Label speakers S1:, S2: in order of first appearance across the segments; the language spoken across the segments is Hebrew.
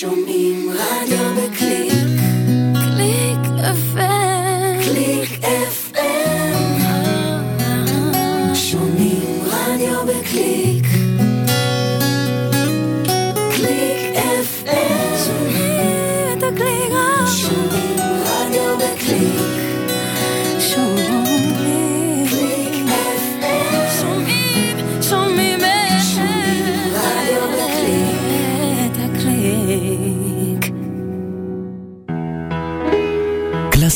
S1: שומעים רדיו בקליק,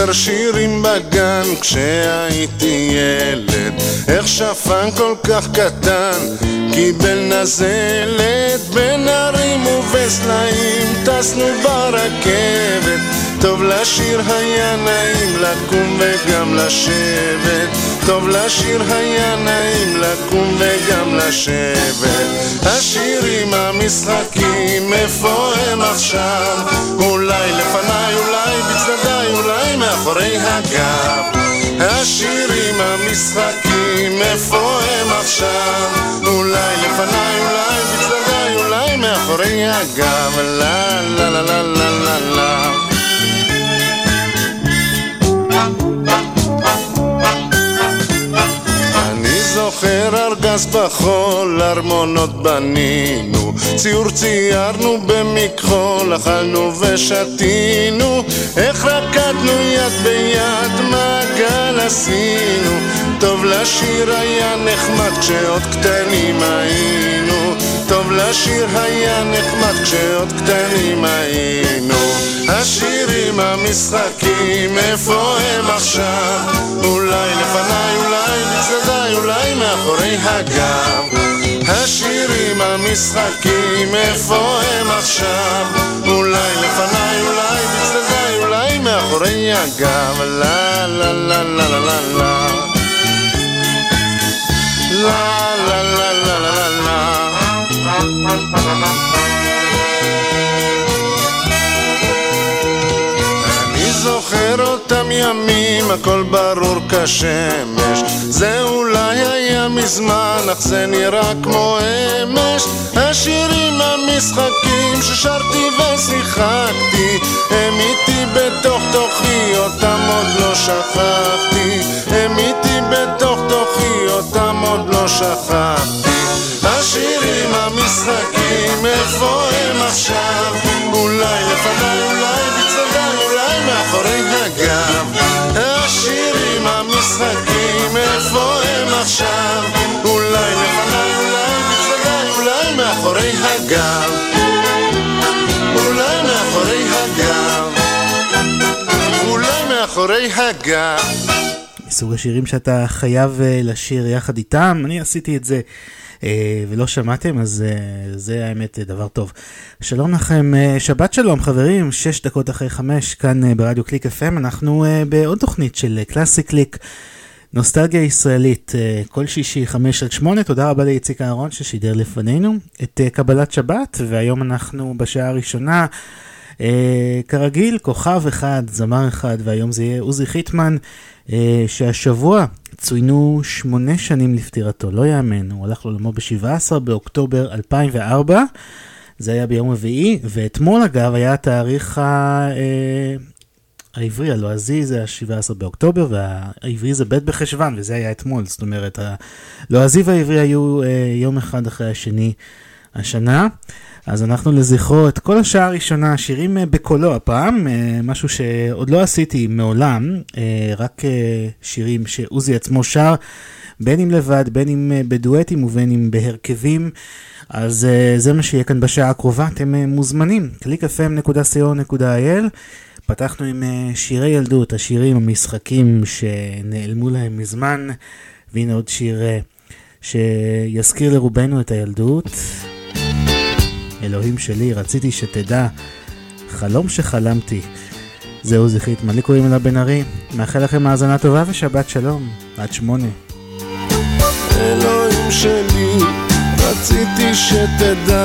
S2: זוכר שירים בגן כשהייתי ילד. איך שפן כל כך קטן קיבל נזלת בין הרים ובסלעים. טסנו ברכבת טוב לשיר היה נעים לקום וגם לשבת טוב לשיר היה נעים לקום וגם לשבת. השירים המשחקים איפה הם עכשיו? אולי לפניי אולי בצדדיי אולי מאחורי הגב. השירים המשחקים איפה הם עכשיו? אולי לפניי אולי בצדדיי אולי מאחורי הגב. לה לה לה לה לה לה זוכר ארגז בחול, ארמונות בנינו, ציור ציירנו במכחול, אכלנו ושתינו, איך רקדנו יד ביד, מעגל עשינו, טוב לשיר היה נחמד כשעוד קטנים היינו, טוב לשיר היה נחמד כשעוד קטנים היינו. השירים המשחקים, איפה הם עכשיו? אולי לפניי, אולי בצדדיי, אולי מאחורי הגב. השירים המשחקים, איפה הם עכשיו? אולי לפניי, אולי בצדדיי, אולי מאחורי הגב. לה לה לה לה לה לה לה לה לה לה לה לה אני זוכר אותם ימים, הכל ברור כשמש. זה אולי היה מזמן, אך זה נראה כמו אמש. השירים המשחקים ששרתי ושיחקתי, הם איתי בתוך תוכי, אותם עוד לא שכחתי. הם איתי בתוך תוכי, אותם עוד לא שכחתי. השירים המשחקים, איפה הם עכשיו? אולי לפניי, אולי בצדדיי, אולי מאחורי הגב. השירים המשחקים, איפה הם עכשיו? אולי לפניי, אולי בצדדיי, אולי מאחורי הגב. אולי מאחורי הגב. אולי מאחורי הגב.
S3: מסוג השירים שאתה חייב אה, לשיר יחד איתם, אני עשיתי את זה ולא שמעתם, אז אה, זה האמת אה, דבר טוב. שלום לכם, אה, שבת שלום חברים, שש דקות אחרי חמש, כאן אה, ברדיו קליק FM, אנחנו אה, בעוד תוכנית של אה, קלאסי קליק. נוסטלגיה ישראלית, אה, כל שישי חמש עד שמונה, תודה רבה לאיציק אהרון ששידר לפנינו את אה, קבלת שבת, והיום אנחנו בשעה הראשונה, אה, כרגיל, כוכב אחד, זמר אחד, והיום זה יהיה עוזי חיטמן, אה, אה, שהשבוע צוינו שמונה שנים לפטירתו, לא יאמן, הוא הלך לעולמו ב-17 באוקטובר 2004, זה היה ביום רביעי, ואתמול אגב היה התאריך ה... אה, העברי הלועזי זה ה-17 באוקטובר, והעברי זה ב' בחשוון, וזה היה אתמול, זאת אומרת, הלועזי והעברי היו אה, יום אחד אחרי השני השנה. אה, אז אנחנו לזכרו את כל השעה הראשונה, שירים אה, בקולו הפעם, אה, משהו שעוד לא עשיתי מעולם, אה, רק שירים שעוזי עצמו שר, בין אם לבד, בין אם בדואטים ובין אם בהרכבים. אז זה מה שיהיה כאן בשעה הקרובה, אתם מוזמנים, www.clif.co.il. פתחנו עם שירי ילדות, השירים, המשחקים שנעלמו להם מזמן, והנה עוד שיר שיזכיר לרובנו את הילדות. אלוהים שלי, רציתי שתדע, חלום שחלמתי. זהו זכרית, מה לי קוראים אלה בן ארי? מאחל לכם האזנה טובה ושבת שלום, עד שמונה.
S2: אלוהים שלי, רציתי שתדע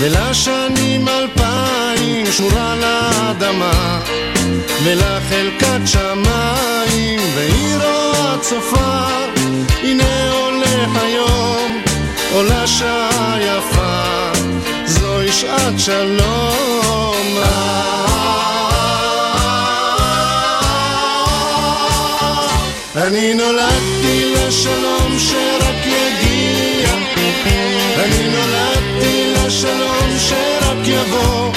S2: ולשנים אלפיים שורה לאדמה ולחלקת שמיים ועירו הצופה הנה הולך היום עולה שעה יפה זוהי שעת שלום. אני נולדתי לשלום שרק יגיע. אני נולדתי לשלום שרק יבוא.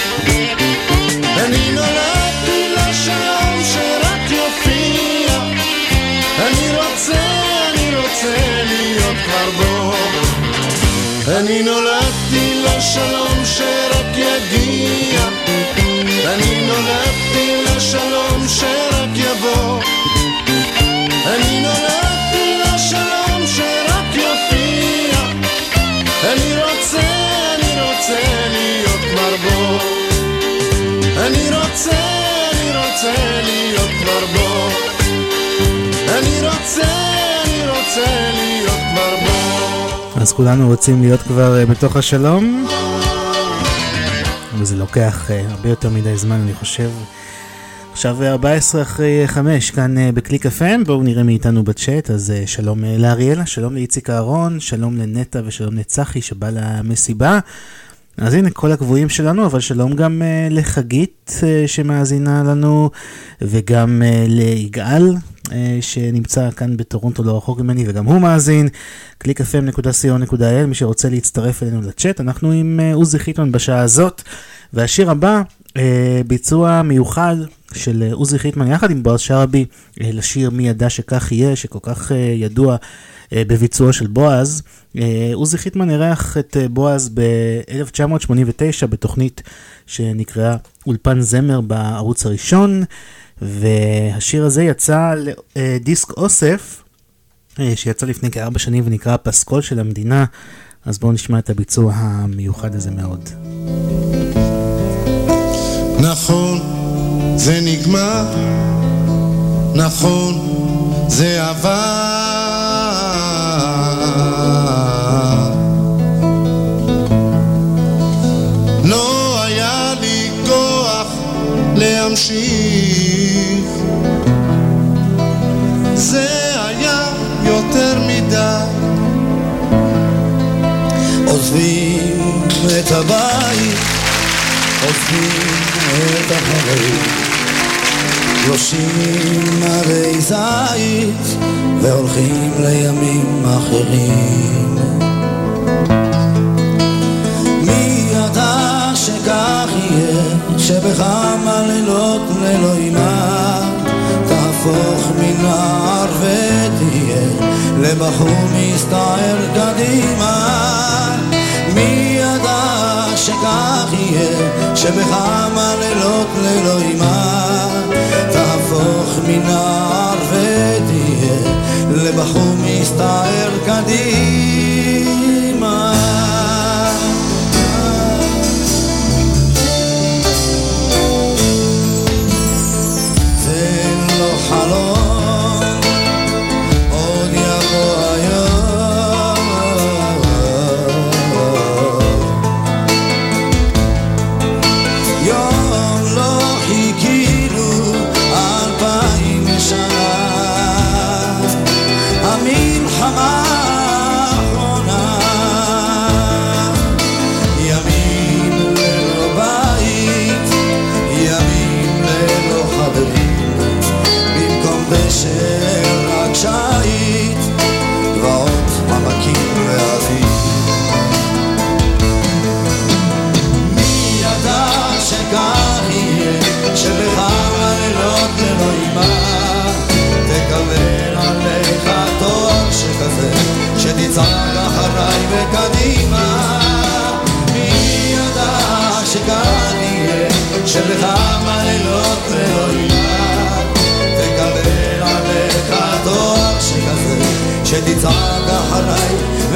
S2: אני נולדתי לשלום שרק יופיע. אני רוצה, אני רוצה להיות כבר בו אני נולדתי לשלום שרק יגיע. אני נולדתי לשלום שרק יבוא אני רוצה, אני רוצה להיות כבר בו. אני רוצה, אני רוצה להיות כבר בו.
S3: אז כולנו רוצים להיות כבר אה, בתוך השלום, וזה לוקח אה, הרבה יותר מדי זמן אני חושב. עכשיו אה, 14 אחרי 5 כאן אה, בקליק FM, בואו נראה מאיתנו בצ'אט, אז אה, שלום אה, לאריאלה, שלום לאיציק אהרון, שלום לנטע ושלום לצחי שבא למסיבה. אז הנה כל הקבועים שלנו, אבל שלום גם uh, לחגית uh, שמאזינה לנו, וגם uh, ליגאל uh, שנמצא כאן בטורונטו לא רחוק ממני, וגם הוא מאזין. www.clickfm.co.il, מי שרוצה להצטרף אלינו לצ'אט, אנחנו עם uh, עוזי חיטמן בשעה הזאת, והשיר הבא, uh, ביצוע מיוחד של עוזי חיטמן יחד עם בועז שרעבי, לשיר מי ידע שכך יהיה, שכל כך ידוע. אה, בביצועו של בועז. אה, עוזי חיטמן אירח את אה, בועז ב-1989 בתוכנית שנקראה אולפן זמר בערוץ הראשון, והשיר הזה יצא לדיסק אוסף, שיצא לפני כארבע שנים ונקרא הפסקול של המדינה, אז בואו נשמע את הביצוע המיוחד הזה מאוד.
S2: נכון, זה נגמר, נכון, זה עבר. לא היה לי כוח להמשיך, זה היה יותר מדי.
S4: עוזבים את הבית, עוזבים את החברים, לושים ערי זית והולכים לימים אחרים. מי ידע שכך יהיה, שבכמה לילות ללא אימה תהפוך מנער ותהיה לבחור מסתער קדימה. מי ידע שכך יהיה, שבכמה לילות תהפוך מנער ותהיה לבחור מסתער קדימה.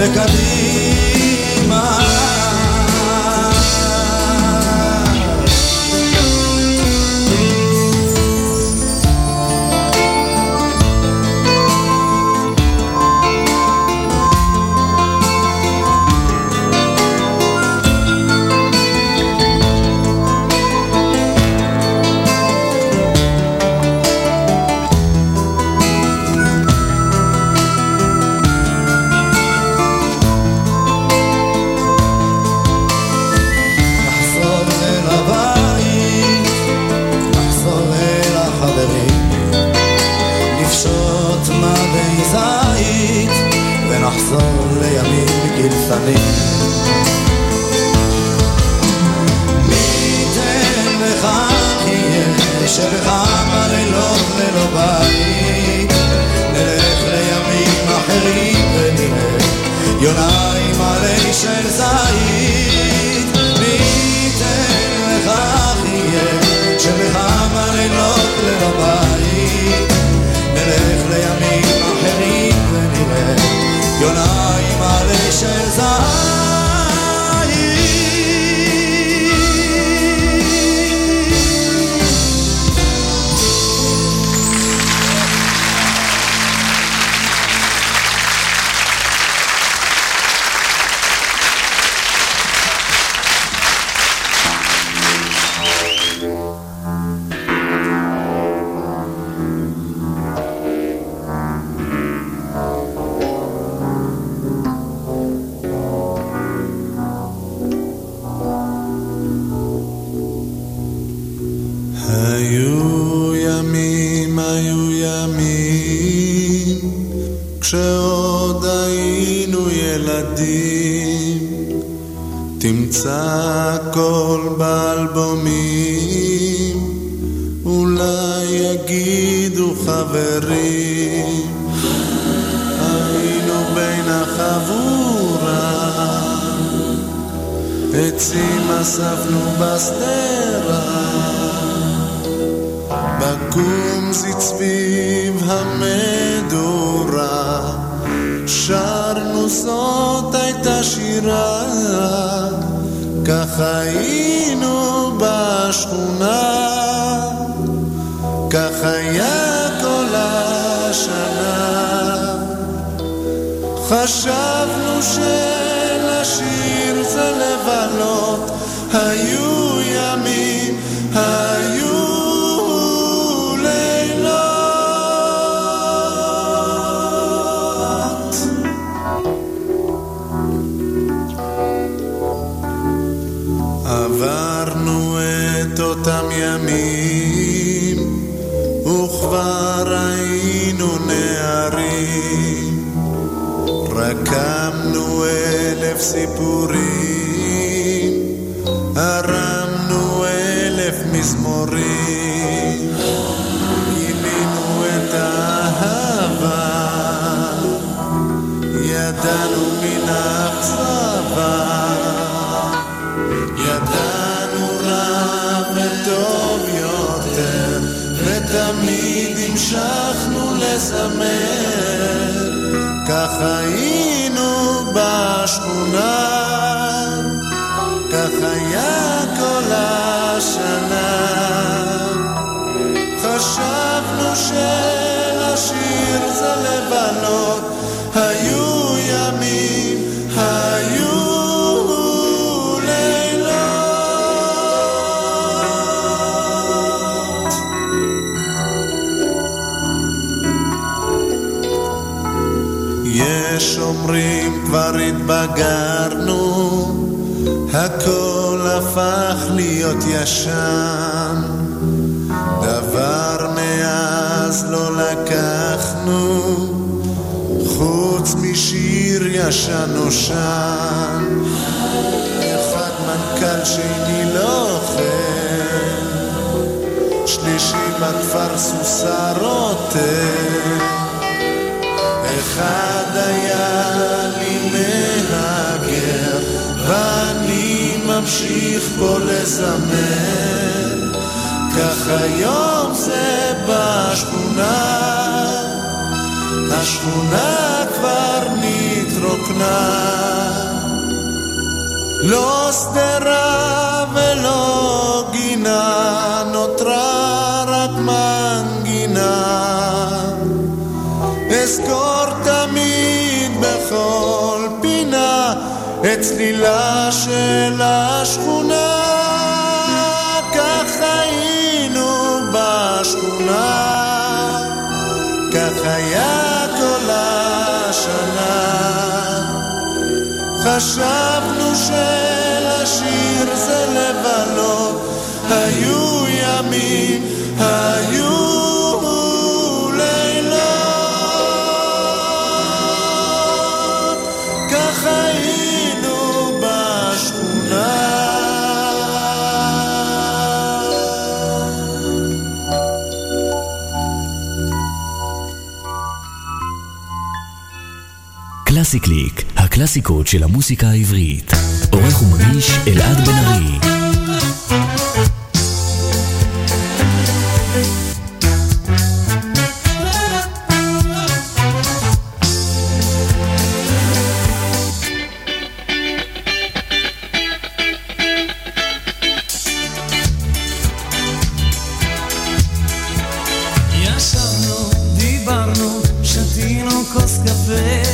S2: pecadinho. שבחם הלילות ללא בית, נלך לימים אחרים ונראה. יונה
S3: cosca pe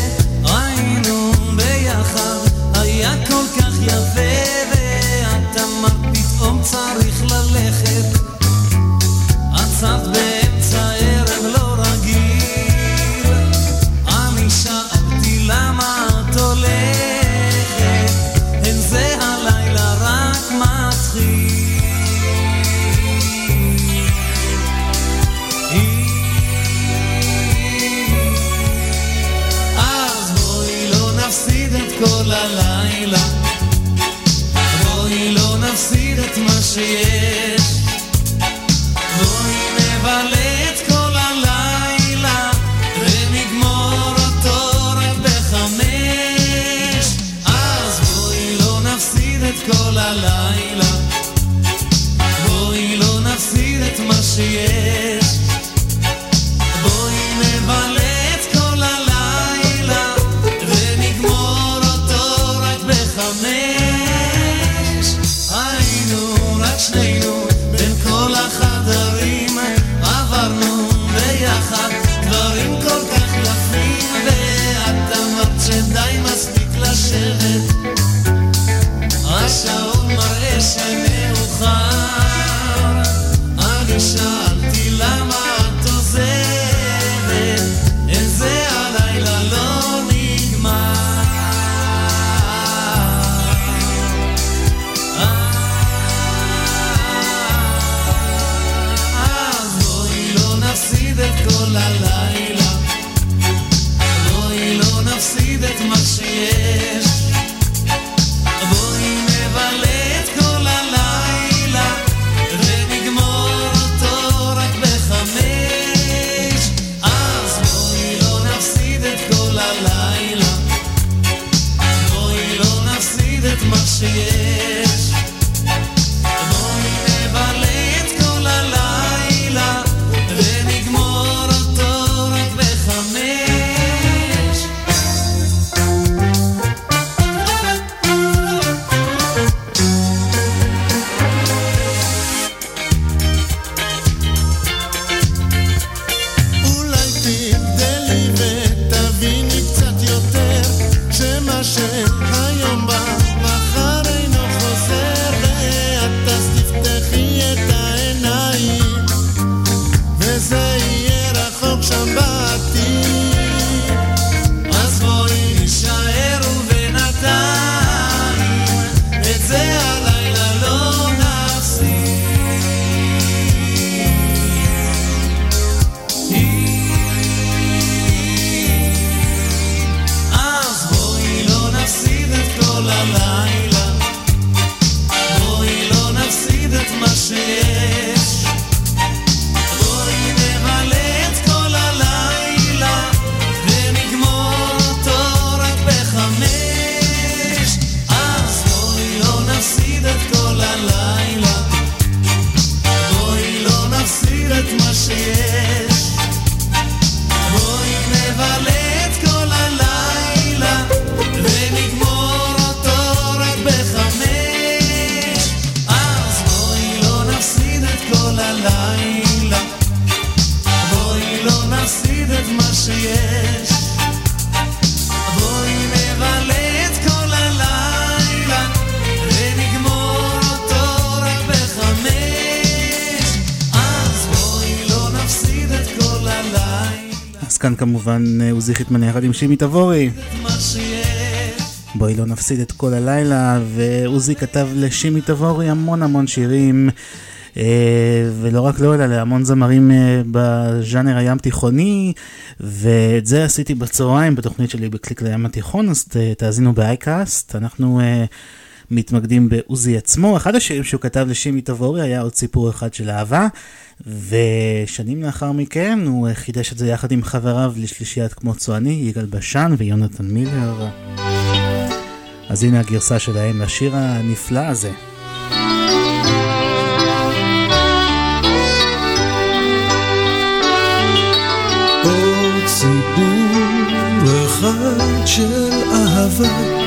S3: יחד עם שימי תבורי. בואי לא נפסיד את כל הלילה, ועוזי כתב לשימי תבורי המון המון שירים, אה, ולא רק לו, אלא להמון זמרים אה, בז'אנר הים תיכוני, ואת זה עשיתי בצהריים בתוכנית שלי בקליק לים התיכון, אז תאזינו באייקאסט. אנחנו... מתמקדים בעוזי עצמו. אחד השירים שהוא כתב לשימי תבורי היה עוד סיפור אחד של אהבה, ושנים לאחר מכן הוא חידש את זה יחד עם חבריו לשלישיית כמו צועני, יגאל בשן ויונתן מילר. אז הנה הגרסה שלהם לשיר הנפלא הזה.
S2: סיפור אחד של אהבה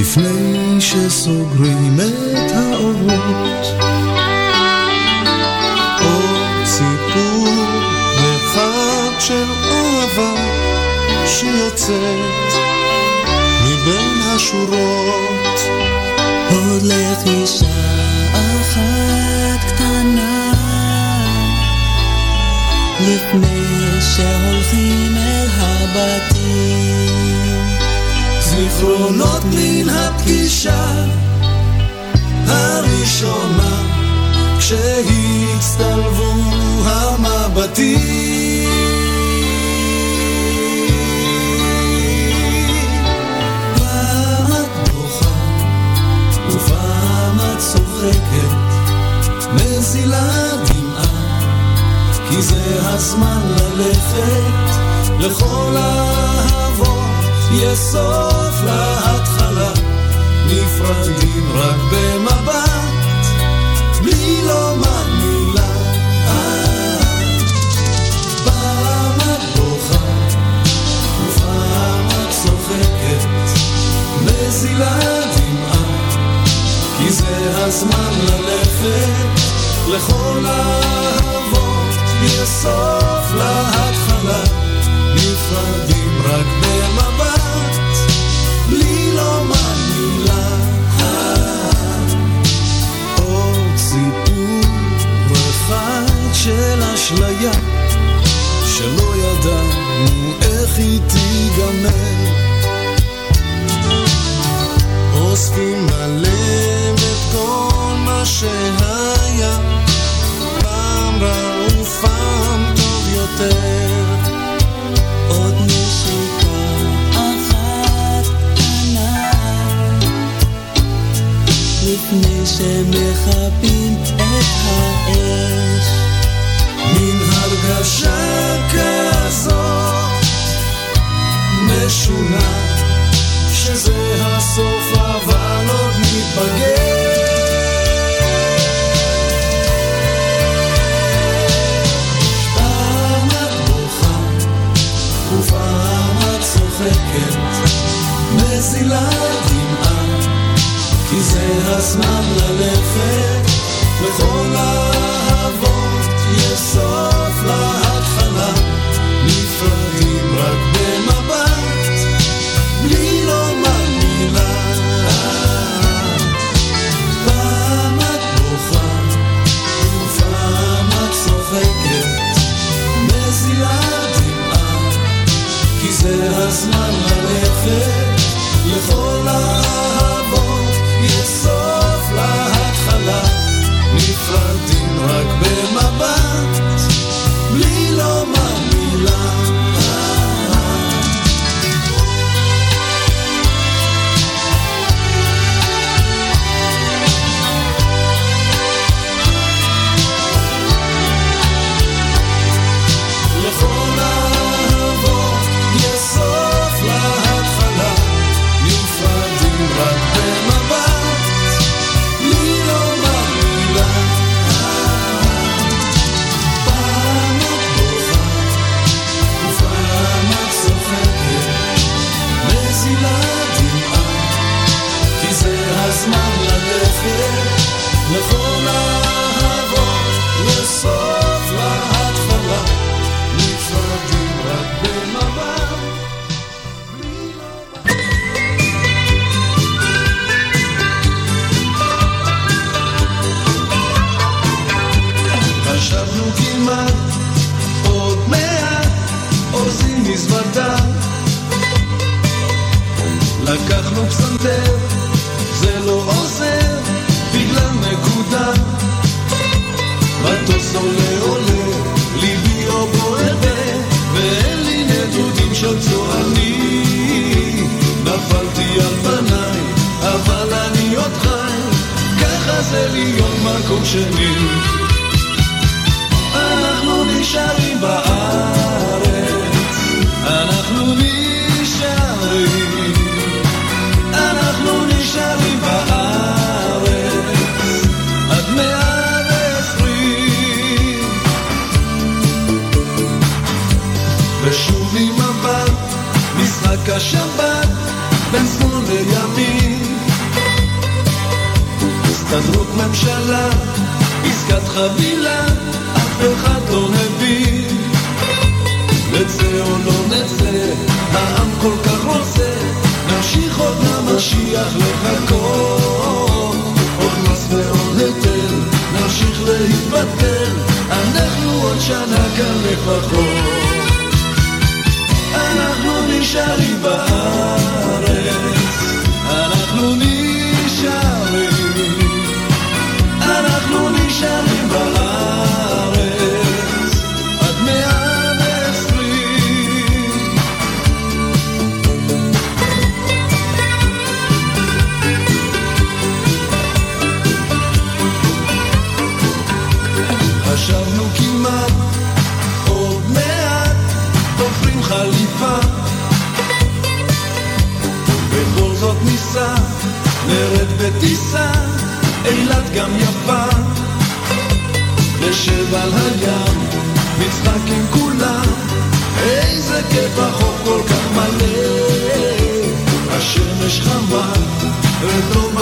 S2: לפני שסוגרים את האורות. עוד סיפור אחד של אהבה שיוצאת מבין השורות.
S5: עוד לחישה אחת קטנה לפני שהולכים אל הבתים
S2: זיכרונות מן הפגישה הראשונה כשהצטלבו המבטים. פעם את כי זה הזמן ללכת לכל האהבות יש סוף להתחלה, נפרדים רק במבט, בלי לומר מילה. פעם את בוכה, ופעם את צוחקת, מזילה דמעה, כי זה הזמן ללכת לכל האהבות, יש סוף להתחלה, נפרדים רק במבט. של אשליה, שלא ידענו איך היא תיגמר. אוספים הלב את כל מה שהיה, פעם רע ופעם טוב יותר.
S5: עוד נשיקה אחת קטנה לפני שמכבים את האש.
S2: מין הרגשה כזאת משונה שזה הסוף אבל עוד ניפגש. צוחקת. מזילה דמעה כי זה הזמן ללכת לכל האהבות יש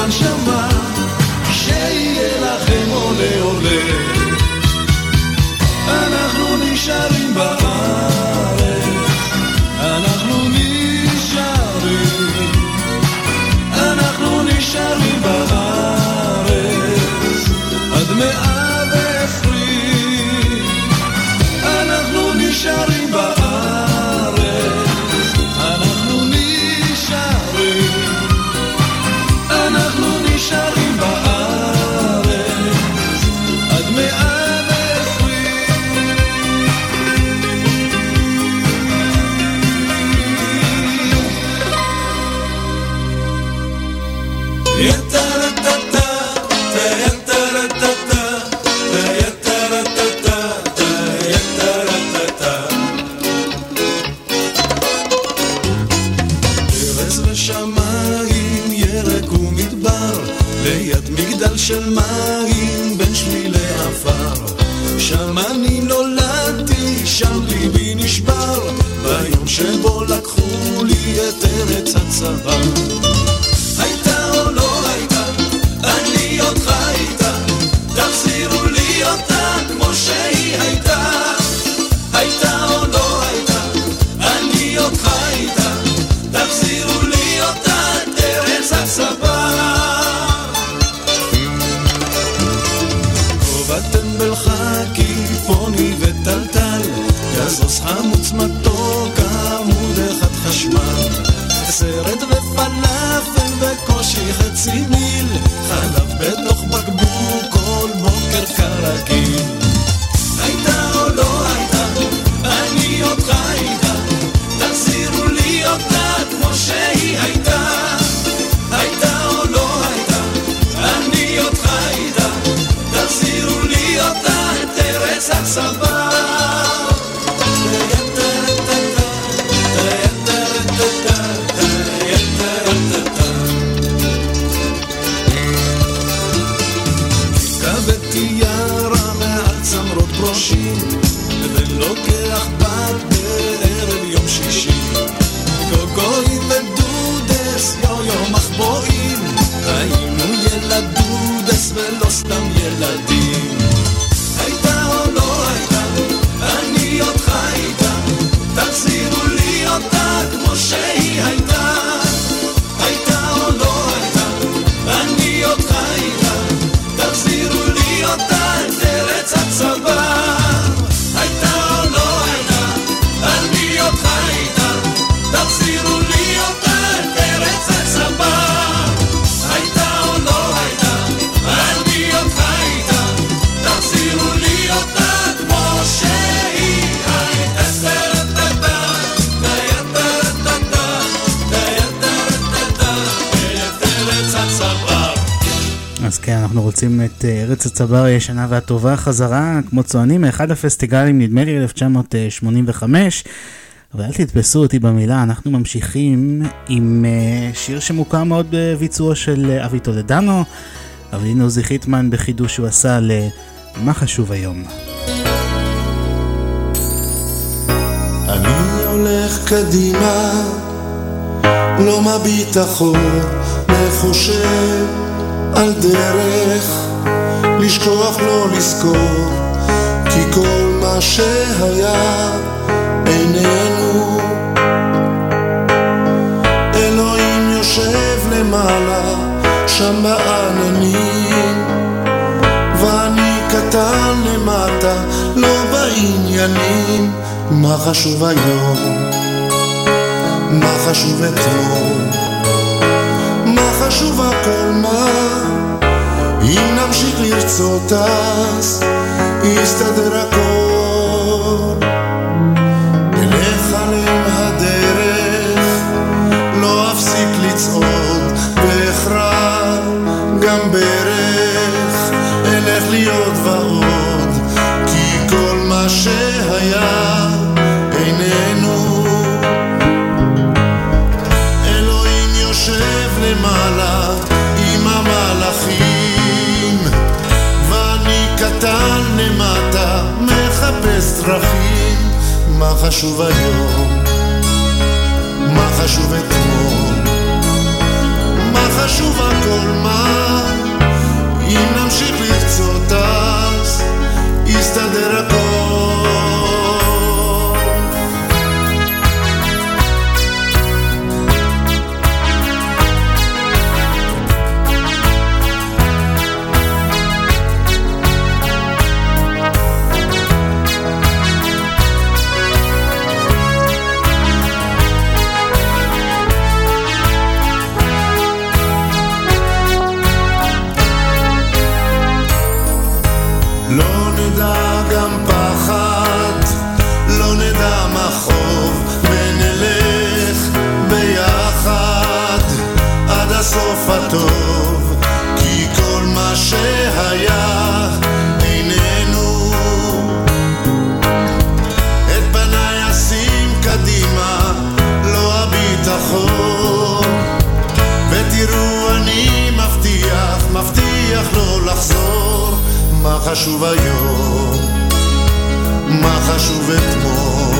S6: בנשמה, שיהיה לכם עולה עולה. אנחנו נשארים
S3: הצבר הישנה והטובה חזרה, כמו צוענים מאחד הפסטיגלים, נדמה לי 1985. אבל אל תתפסו אותי במילה, אנחנו ממשיכים עם אה, שיר שמוכר מאוד בביצוע של אה, אבי טולדנו, אבינו עוזי חיטמן בחידוש שהוא עשה ל"מה חשוב היום".
S2: אני הולך קדימה, לא מביט אחור, וחושב על דרך, לשכוח לא לזכור, כי כל מה שהיה איננו. אלוהים יושב למעלה, שם בעננים, ואני קטן למטה, לא בעניינים. מה חשוב היום? מה חשוב אתמול? מה חשוב הכל מה? אם נמשיך לרצות אז יסתדר הכל. דרכים. מה חשוב היום? מה חשוב אתמול? מה חשוב הכל מה? אם נמשיך לרצות אז יסתדר הכל. לא נדע גם פחד, חשוב היום? מה חשוב אתמול?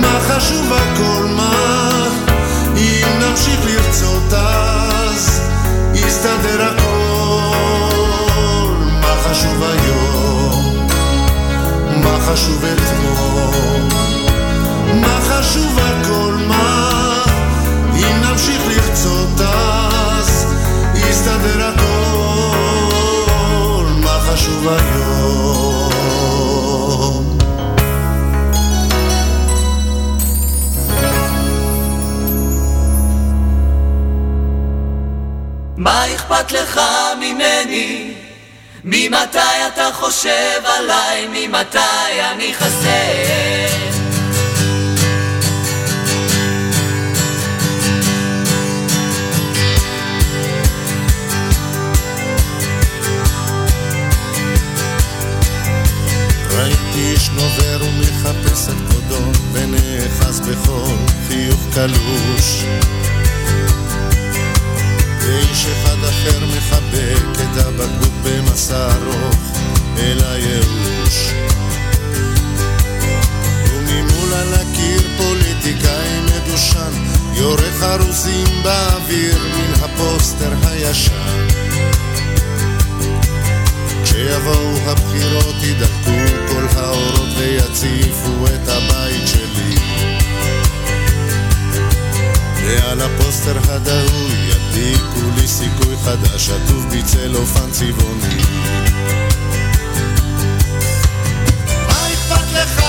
S2: מה חשוב הכל מה? אם נמשיך לרצות אז יסתדר הכל. מה חשוב היום? מה חשוב אתמול? מה חשוב הכל מה? אם נמשיך לרצות אז יסתדר הכל. חשוב היום?
S5: מה אכפת לך ממני? ממתי אתה חושב עליי? ממתי אני חסר?
S2: איש נובר ומחפש את כבודו, ונאחז בכל חיוך קלוש. ואיש אחד אחר מחבק את הבקבוק במסע ארוך אל הייאוש. וממול על הקיר פוליטיקאי מדושן, יורה חרוזים באוויר מן הפוסטר הישן. כשיבואו הבחירות ידלקו כל האורות ויציפו את הבית שלי ועל הפוסטר הדהוי ידליקו לי סיכוי חדש עטוף בצלופן צבעוני
S5: לך?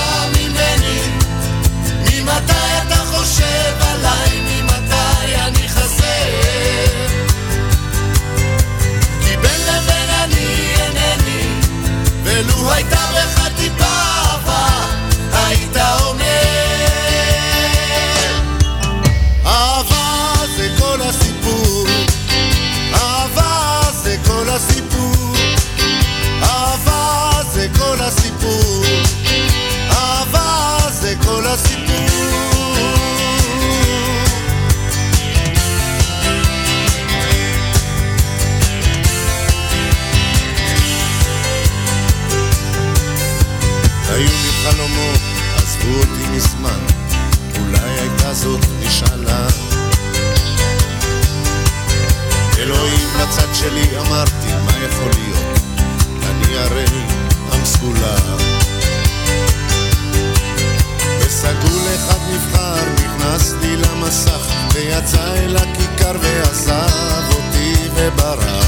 S5: ממתי אתה חושב עליי? ממתי אני חסר? כי בין לבין אני אינני, ולו הייתה טיפה אהבה, היית
S2: ויצא אל הכיכר ועזב אותי וברח.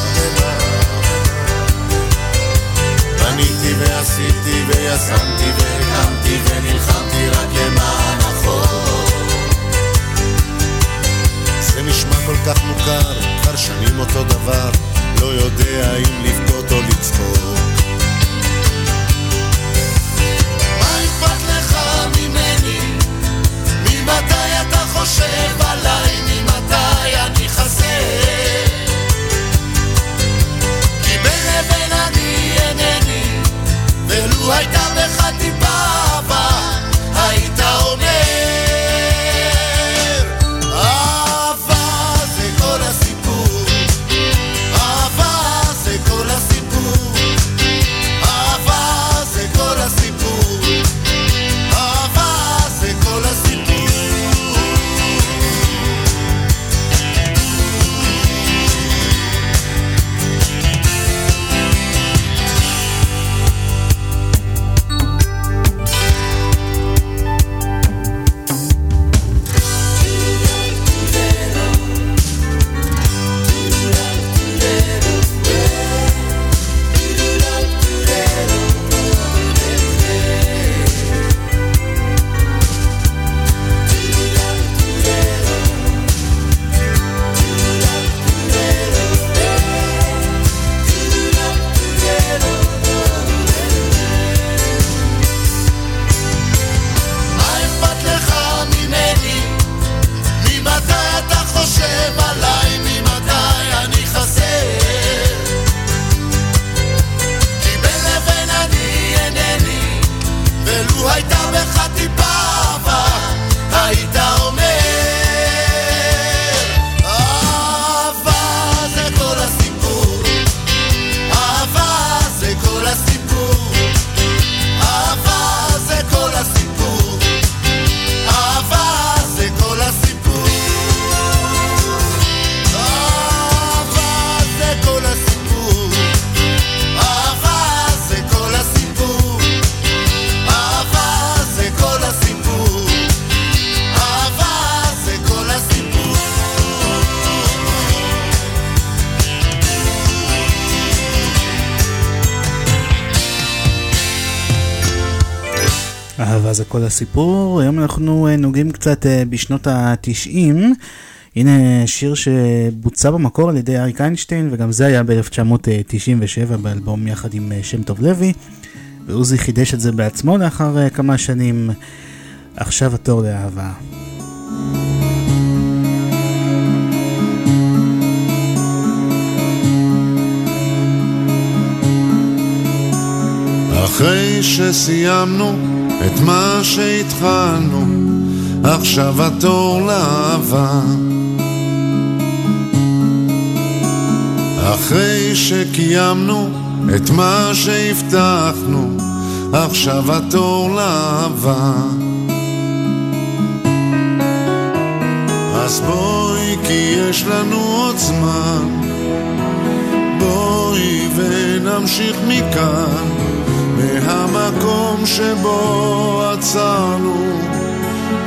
S2: בניתי ועשיתי ויזמתי והקמתי ונלחמתי רק למען החוק. זה נשמע כל כך מוכר, כבר שנים אותו דבר, לא יודע אם לבכות או לצחוק. מה אכפת לך ממני? ממתי אתה חושב ולו הייתה בך טיפה כל הסיפור,
S3: היום אנחנו אה, נוגעים קצת אה, בשנות התשעים. הנה שיר שבוצע במקור על ידי אריק איינשטיין, וגם זה היה ב-1997 באלבום יחד עם אה, שם טוב לוי, ועוזי חידש את זה בעצמו לאחר כמה שנים. עכשיו התור לאהבה.
S7: אחרי שסיימנו את מה שהתחלנו, עכשיו התור לאהבה. אחרי שקיימנו את מה שהבטחנו, עכשיו התור לאהבה. אז בואי כי יש לנו עוד זמן, בואי ונמשיך מכאן. מהמקום שבו עצרנו,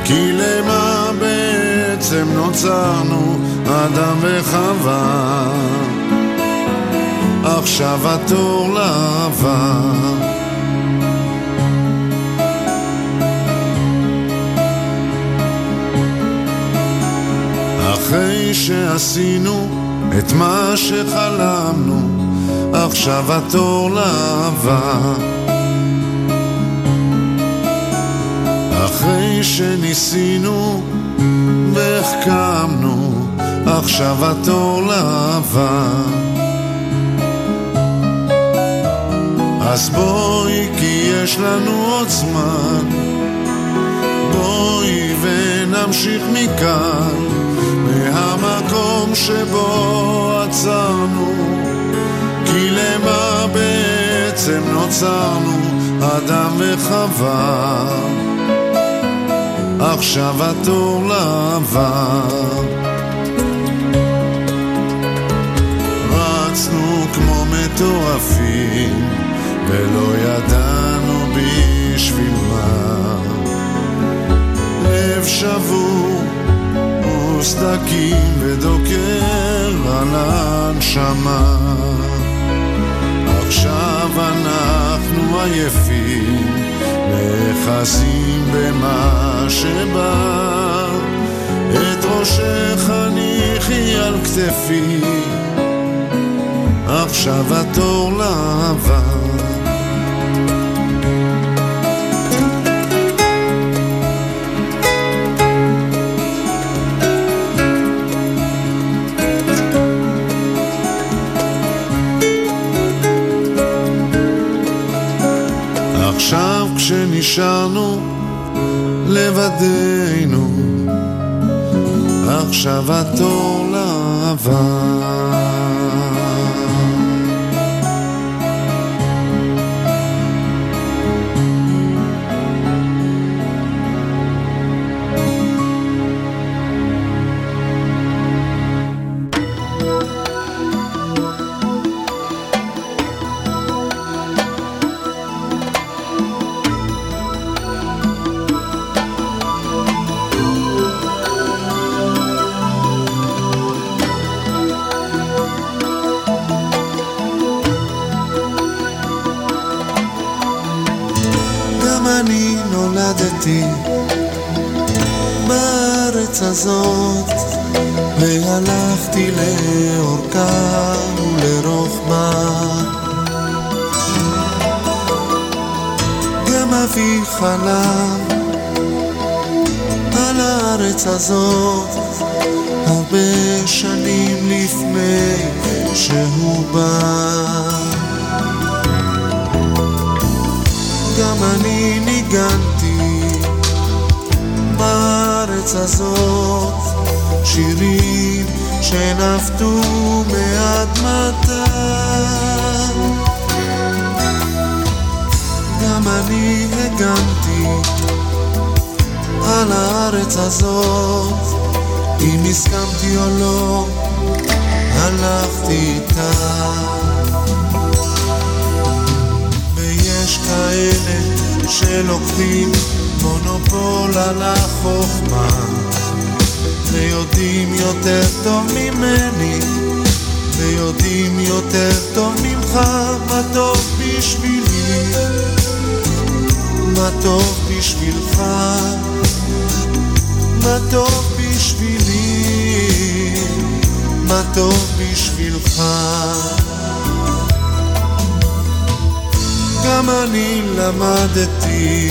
S7: כי למה בעצם נוצרנו, אדם וחווה. עכשיו התור לאהבה. אחרי שעשינו את מה שחלמנו, עכשיו התור לאהבה. אחרי שניסינו והחכמנו, עכשיו התור לאהבה. אז בואי כי יש לנו עוד זמן, בואי ונמשיך מכאן, מהמקום שבו עצרנו, כי למה בעצם נוצרנו, אדם וחווה.
S2: עכשיו התור לעבר. רצנו כמו מטורפים, ולא ידענו בשביל מה. לב שבור וסדקים ודוקר על הנשמה. עכשיו אנחנו עייפים, נאחזים במה שבא. את ראשך הניחי על כתפי, עכשיו התור לעבר. כשנשארנו לבדנו, עכשיו התור לעבר. הזאת והלכתי לאורכה ולרוחמה גם אבי חלם על הארץ הזאת הרבה שנים לפני שהוא בא. גם אני בארץ הזאת שירים שנפטו מאדמתה גם אני הגנתי על הארץ הזאת אם הסכמתי או לא הלכתי איתה. ויש כאלה שלוקחים מונופול על החוכמה. ויודעים יותר טוב ממני ויודעים יותר טוב ממך מה טוב בשבילי? מה טוב בשבילך? מה טוב בשבילי? מה טוב בשבילך? גם אני למדתי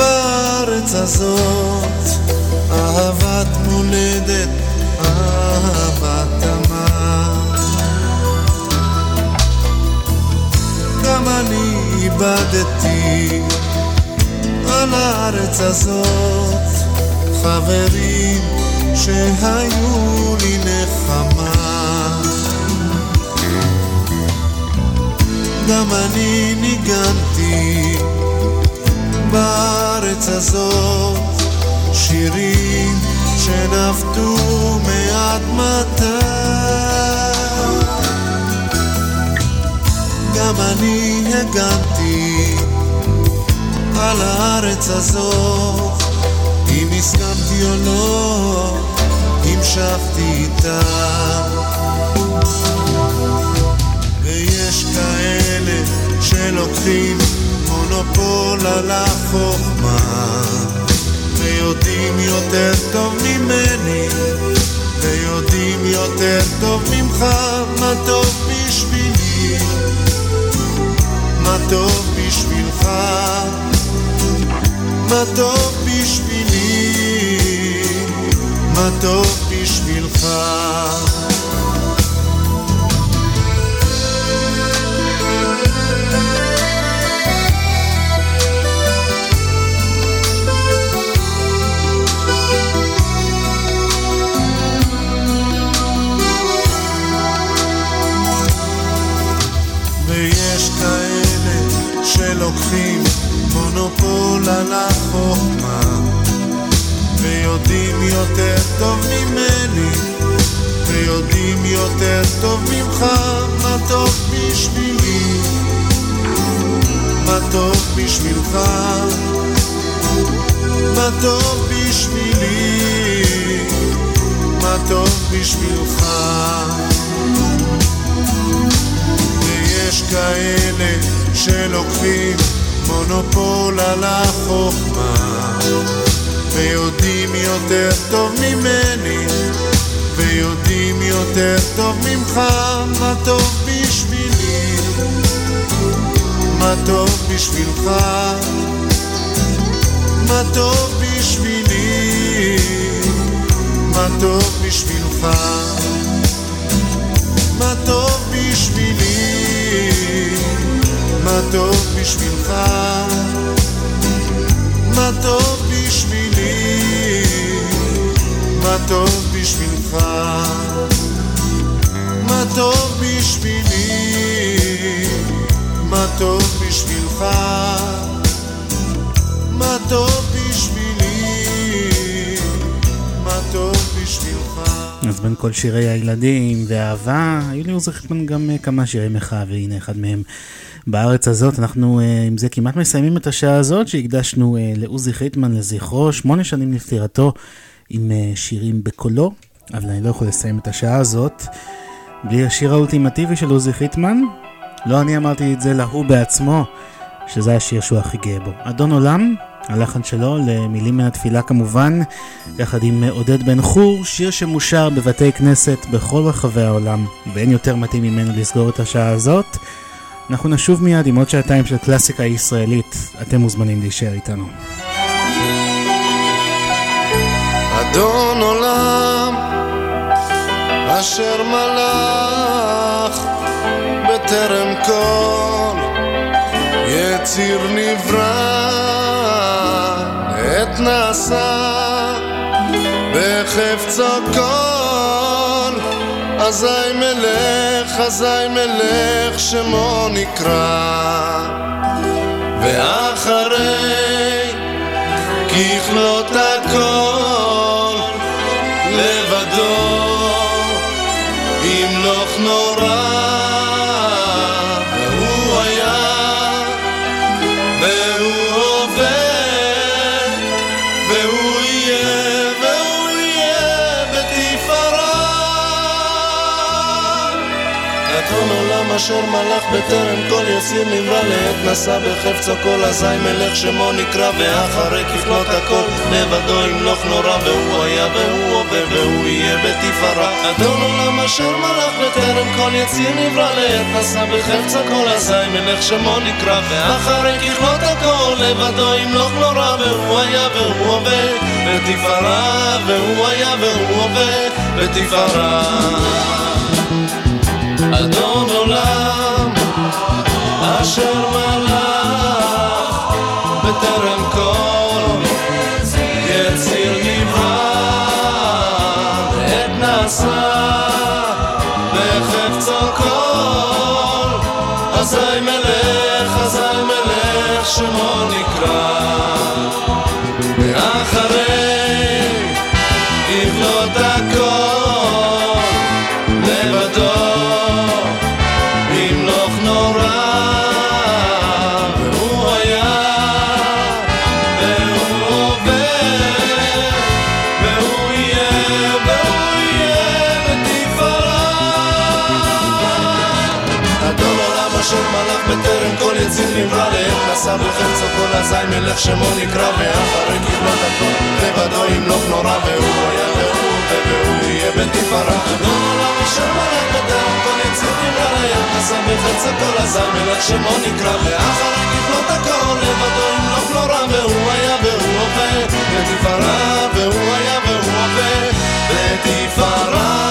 S2: בארץ הזאת אהבת מולדת, אהבת אמה. גם אני איבדתי על הארץ הזאת חברים שהיו לי נחמה. גם אני ניגנתי בארץ הזאת שירים שנפטו מאדמתה. גם אני הגנתי על הארץ הזאת, אם הסכמתי או לא, המשכתי איתה. ויש כאלה שלוקחים מונופול על החוכמה ויודעים יותר טוב ממני ויודעים יותר טוב ממך מה טוב בשבילי. מה טוב בשבילך. מה טוב בשבילי. מה טוב בשבילך מונופול על החוכמה ויודעים יותר טוב ממני, ויודעים יותר טוב ממך, מה טוב בשבילי, מה טוב בשבילך, מה טוב בשבילי, מה טוב בשבילך. ויש כאלה שלוקחים מונופול על החוכמה ויודעים יותר טוב ממני ויודעים יותר טוב ממך מה טוב בשבילי. מה טוב בשבילך. מה טוב בשבילי. מה טוב בשבילך מה טוב בשבילך? מה טוב בשבילי? מה טוב בשבילך? מה טוב בשבילי? מה טוב בשבילך? מה טוב בשבילי? מה טוב בשבילך?
S3: אז בין כל שירי הילדים והאהבה, היו לי זוכרים גם אה, כמה שירי מחאה, והנה אחד מהם בארץ הזאת. אנחנו אה, עם זה כמעט מסיימים את השעה הזאת שהקדשנו אה, לעוזי חיטמן לזכרו, שמונה שנים לפטירתו עם שירים בקולו, אבל אני לא יכול לסיים את השעה הזאת בלי השיר האולטימטיבי של עוזי חיטמן. לא אני אמרתי את זה, להוא בעצמו, שזה השיר שהוא הכי גאה בו. אדון עולם, הלחן שלו למילים מהתפילה כמובן, יחד עם עודד בן חור, שיר שמושר בבתי כנסת בכל רחבי העולם, ואין יותר מתאים ממנו לסגור את השעה הזאת. אנחנו נשוב מיד עם עוד שעתיים של קלאסיקה ישראלית, אתם מוזמנים להישאר איתנו.
S2: אדון עולם, אשר מלך בטרם כל יציר נברא עת נעשה בחפצו כל אזי מלך, אזי מלך שמו נקרא. ואחרי ככלות הכל לבדו ימלוך נורא אשר מלך בטרם כל יסיר נברא לעת נשא בחפצו כל אזי מלך שמו נקרא ואחרי ככלות הכל לבדו ימלוך נורא והוא היה והוא עובר והוא יהיה בתפארה. אדון עולם אשר מלך בטרם כל יציר נברא לעת נשא בחפצו כל אזי מלך שמו נקרא ואחרי ככלות הכל לבדו ימלוך נורא והוא היה והוא עובר בתפארה והוא היה והוא עובר בתפארה. אדון עולם אשר מלך בטרם כל יציר נברא עת נעשה בחפצו כל אזי מלך אזי מלך שמו נקרא בחפצו כל אזי מלך שמו נקרא ואחרי ככלות הכל לבדו ימלוך נורא והוא היה והוא והוא יהיה בתפארה אדון עולם בטרם כל יציר נברא לעת נשא בחפצו כל אזי מלך שמו נקרא ואחרי הכל לבדו ימלוך נורא והוא היה והוא עובד בתפארה והוא היה והוא בתפארה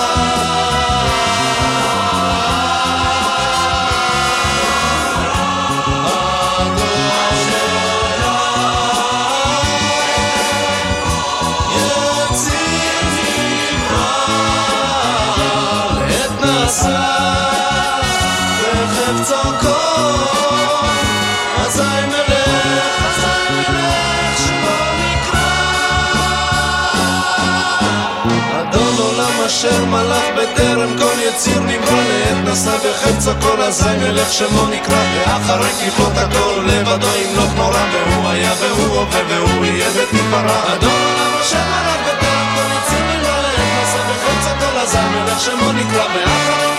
S2: אשר מלך בטרם כל יציר נברא לעת נשא בחפץ הכל אזי מלך שמו נקרא ואחרי כיפות הכל לבדו ימלוך נורא והוא היה והוא הווה והוא יהיה בתפארה אדון עולם אשר מלך בטרם כל יציר נברא לעת נשא בחפץ הכל אזי מלך שמו נקרא ואחרי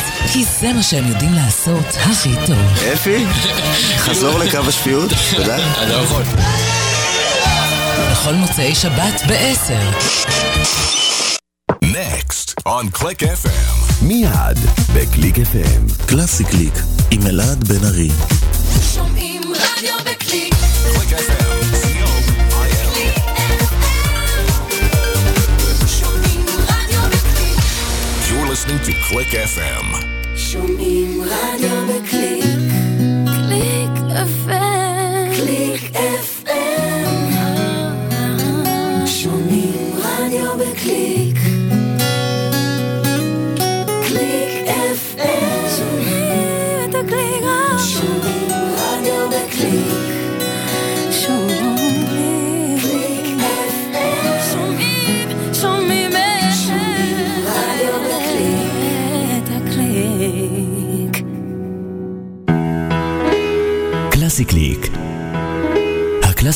S8: כי זה מה שהם יודעים לעשות הכי טוב.
S9: אפי, חזור לקו השפיות, תודה.
S10: אני לא יכול.
S8: בכל מוצאי שבת ב-10.
S11: Next on Click FM. מיד בקליק FM. קלאסי קליק עם אלעד בן ארי.
S1: שומעים רדיו בקליק
S11: קליק FM.
S1: שומעים רדיו בקליק
S11: You're listening to Click FM.
S1: שומעים רדיו בקליק. קליק FM קליק FM שומעים רדיו בקליק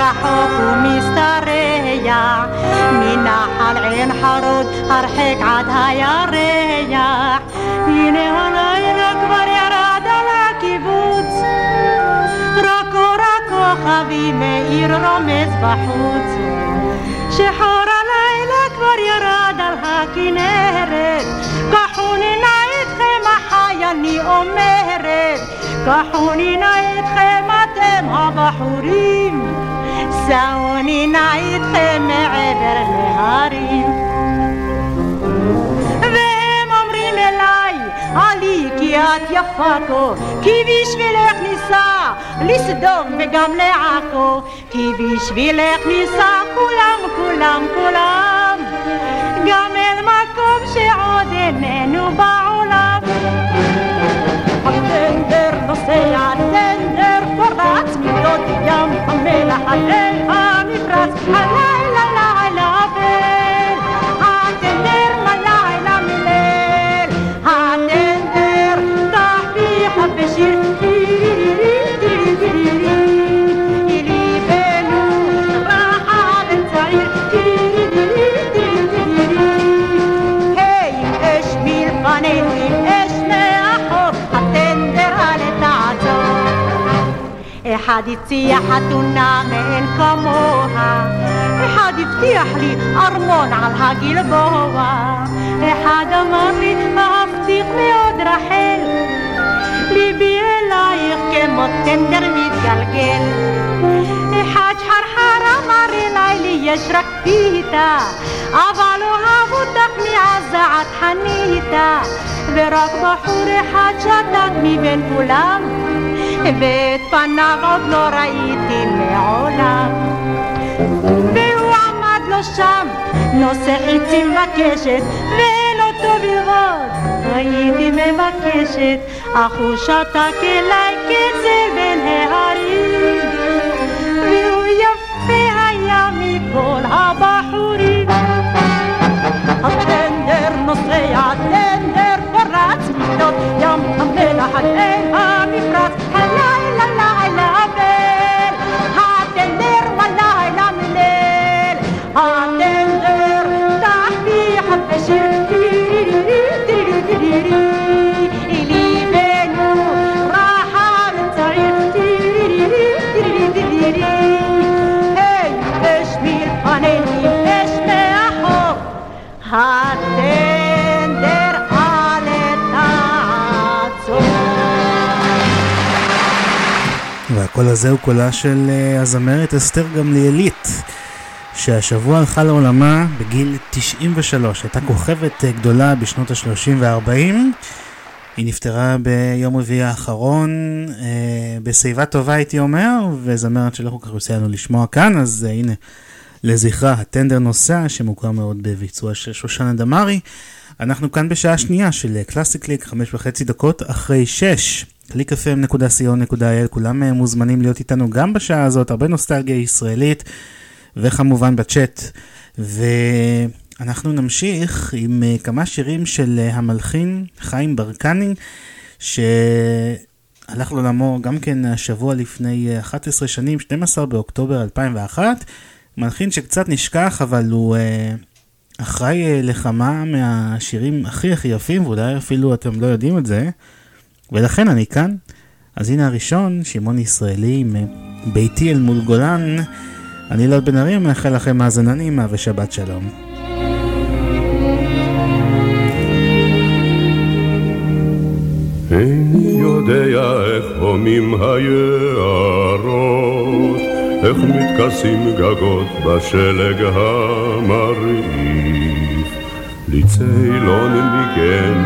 S12: רחוק ומשתרע מנחל עין חרוד הרחק עד הירח הנה הלילה כבר ירד על הקיבוץ רק אור הכוכבים מאיר רומז בחוץ שחור הלילה כבר ירד על הכנרת קחוני נא איתכם אחי אני אומרת קחוני נא איתכם אתם הבחורים סעוני נא איתכם מעבר להרים והם אומרים אליי עלי כי את יפה כה כי בשבילך ניסע לסדום וגם לעכו כי בשבילך ניסע כולם כולם כולם גם אל מקום שעוד איננו בעולם הטנדר נוסע טנדר פורץ מדוד ים המלח עלי אחד הציע חתונה מאין כמוה אחד הבטיח לי ארמון על הגלבוע אחד אמר לי אהבתיך מאוד רחל ליבי אלייך כמו טנדר מתגלגל אחד שחרחר אמר אליי לי יש רק פיתה, אבל אוהב אותך מעזה עד חניתה, ורק בחור אחד שתק מבין כולם, ואת פניו עוד לא ראיתי מעולם. והוא עמד לו שם, נושא חיצים בקשת, ואין אותו בלבוד. הייתי מבקשת, אך הוא שתק אליי כצל בין ההרים, והוא יפה היה מכל הבחורים. הטנדר נוסע,
S3: והקול הזה הוא קולה של אה, הזמרת אסתר גמליאלית, שהשבוע הלכה לעולמה בגיל 93. הייתה כוכבת אה, גדולה בשנות ה-30 וה-40. היא נפטרה ביום רביעי האחרון, אה, בשיבה טובה הייתי אומר, וזמרת שלא כל כך יוצא לנו לשמוע כאן, אז אה, הנה, לזכרה, הטנדר נוסע, שמוכר מאוד בביצוע של שושנה דמארי. אנחנו כאן בשעה שנייה של אה, קלאסי קליק, חמש וחצי דקות אחרי שש. www.clickfm.co.il, כולם אה, מוזמנים להיות איתנו גם בשעה הזאת, הרבה נוסטלגיה ישראלית, וכמובן בצ'אט. ואנחנו נמשיך עם אה, כמה שירים של אה, המלחין חיים ברקני, שהלך לעולמו גם כן השבוע לפני אה, 11 שנים, 12 באוקטובר 2001. מלחין שקצת נשכח, אבל הוא אה, אחראי אה, לכמה מהשירים הכי הכי יפים, ואולי אפילו אתם לא יודעים את זה. ולכן אני כאן. אז הנה הראשון, שמעון ישראלי עם ביתי אל מול גולן. אני אלעד בן ארי, מאחל לכם האזנה נעימה ושבת שלום.
S13: איני יודע איך הומים היערות, איך מתכסים גגות בשלג המרעיף. לי צילון ניגן,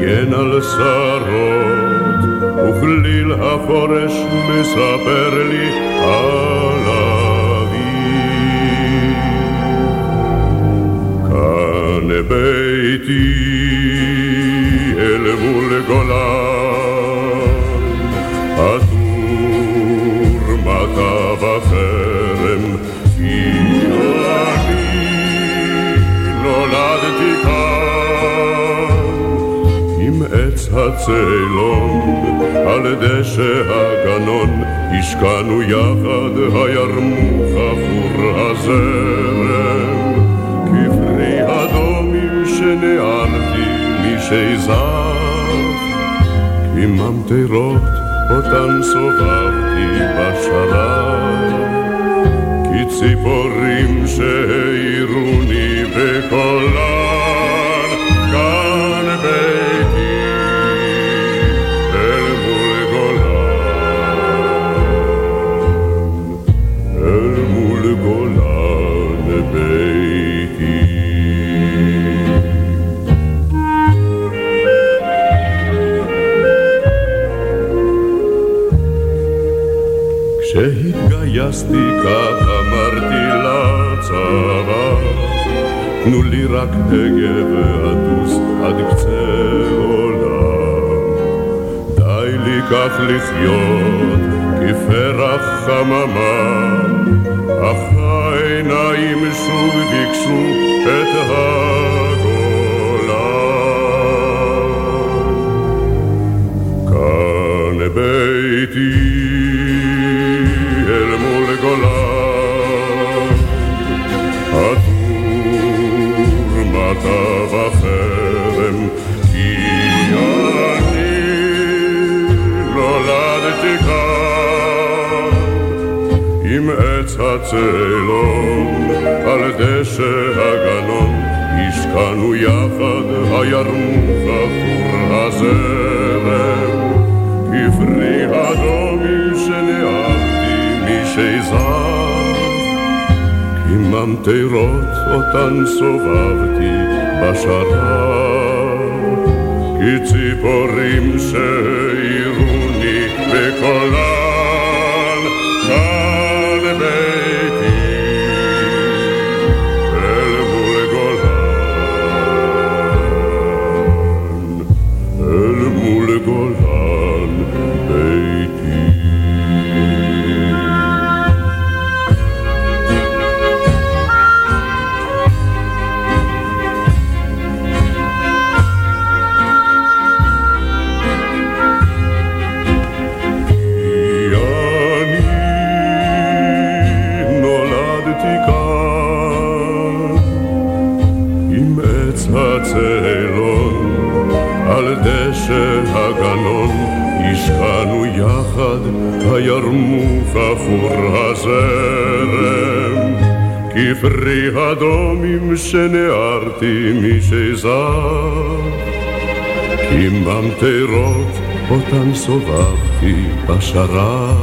S13: ניגן על שרות, וכליל החורש מספר לי על אביב. כאן ביתי אל מול גולן, הצאלון, על דשא הגנון, השקענו יחד, הירמוך עבור הזרם, כפרי אדומים שנעלתי משזף, כממטרות אותן סובבתי בשרב, כציפורים שהעירוני בקולן, כשהתגייסתי כך אמרתי לצבא תנו לי רק הגה ואטוס עד קצה עולם די לי כך לחיות כפרח חממה. אך העיניים שוב ביקשו את הגולן כאן ביתי אל מול גולן, עטור מטה וחרם, כי אני נולדתי כאן, עם עץ הצאלון, על דשא הגנון, השקענו יחד, הירמוך עבור הזרם, כפרי שיזהב, כממטרות אותן סובבתי בשרב, כציפורים שהעירוני בקולם ירמו כפור הזרם, כפרי הדומים שנערתי משיזר. כי ממטרות אותן סובבתי בשרב,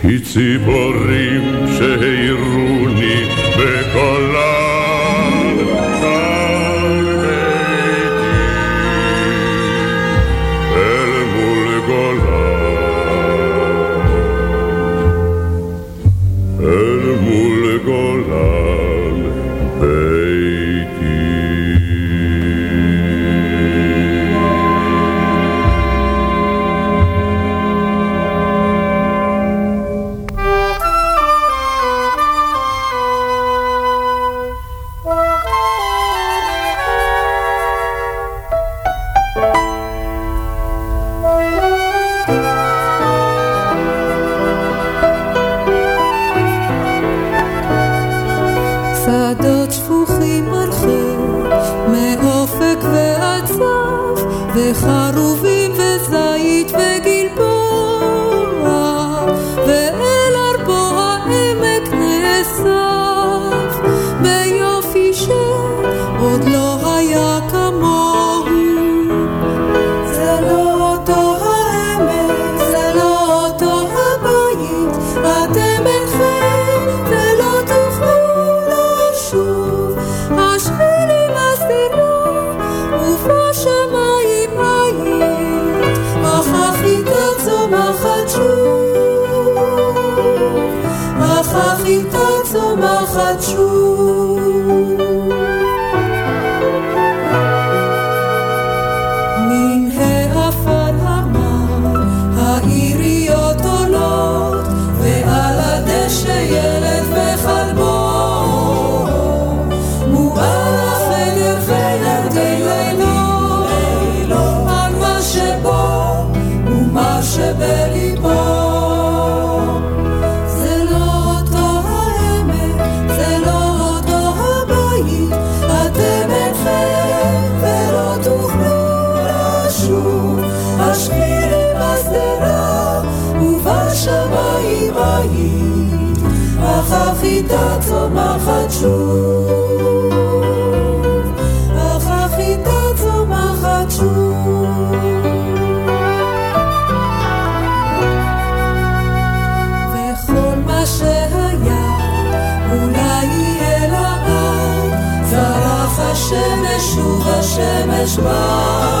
S13: כי ציפורים שהעירוני
S14: בכל
S3: Christmas.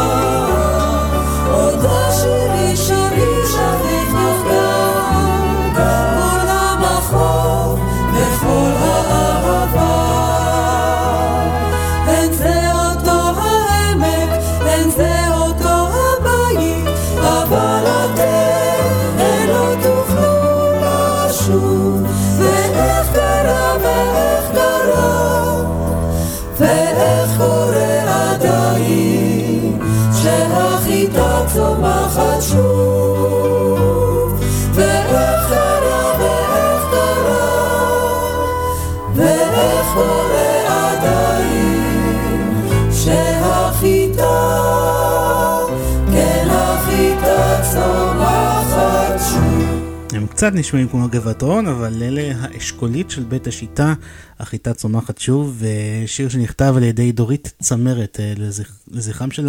S3: קצת נשמעים כמו הגבעתרון, אבל אלה האשכולית של בית השיטה, החיטה צומחת שוב, שיר שנכתב על ידי דורית צמרת אה, לזכרם של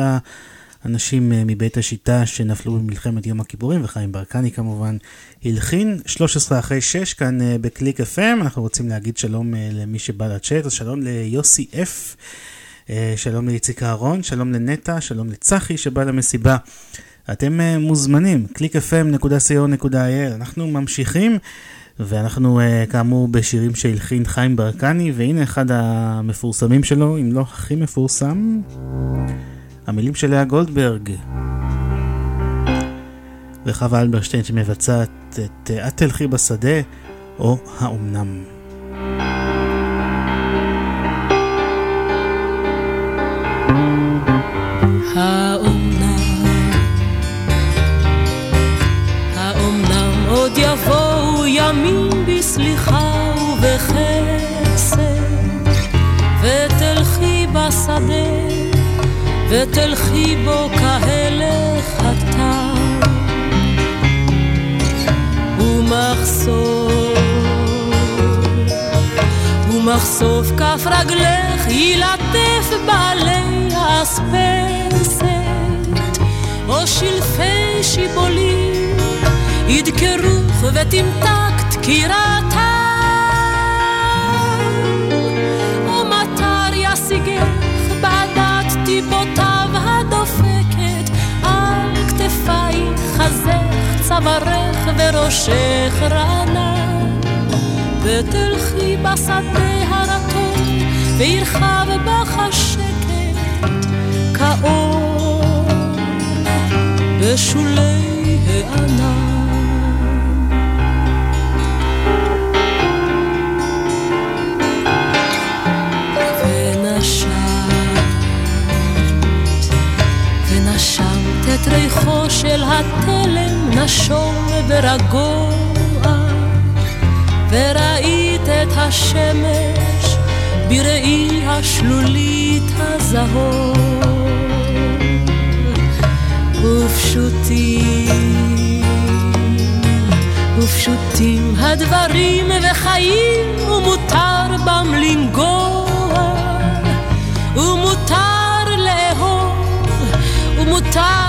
S3: האנשים אה, מבית השיטה שנפלו במלחמת יום הכיפורים, וחיים ברקני כמובן הלחין. 13 אחרי 6 כאן אה, בקליק FM, אנחנו רוצים להגיד שלום למי שבא לצ'אט, אז שלום ליוסי F. שלום לאיציק אהרון, שלום לנטע, שלום לצחי שבא למסיבה. אתם מוזמנים, www.clickfm.co.il, אנחנו ממשיכים. ואנחנו כאמור בשירים שהלחין חיים ברקני, והנה אחד המפורסמים שלו, אם לא הכי מפורסם, המילים של לאה גולדברג. וחווה אלברשטיין שמבצעת את "את תלכי בשדה" או "האומנם".
S14: האומנם יבואו ימים בסליחה ובחסד. ותלכי בשדה ותלכי בו כהלך הטל ומחשוף ומחשוף כף רגלך ילטף בעלי האספסת. או שלפי שיבולים ידקרוך ותמתק דקירתה טיפותיו הדופקת על כתפייך, חזך, צווארך וראשך רענן. ותלכי בשדה הרטון וירחב בך השקט כאור בשולי הענן. את ריחו של התלם נשום ורגוע, וראית את השמש בראי השלולית הזהור. ופשוטים, ופשוטים הדברים וחיים, ומותר בם לנגוע, ומותר לאהוב, ומותר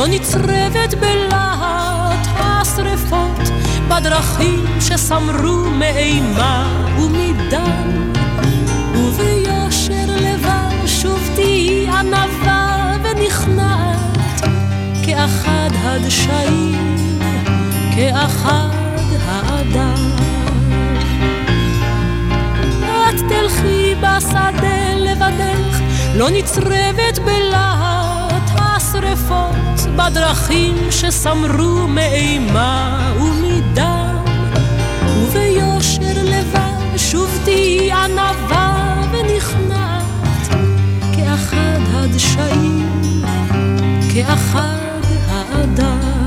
S14: לא נצרבת בלהט השרפות, בדרכים שסמרו מאימה ומדם. וביושר לבב שוב תהיי ענווה ונכנעת, כאחד הדשאים, כאחד בשדה לבדך, לא נצרבת בלהט השרפות, בדרכים שסמרו מאימה ומדם, וביושר לבד שוב תהיי ענווה ונכנעת, כאחד הדשאים, כאחד האדם.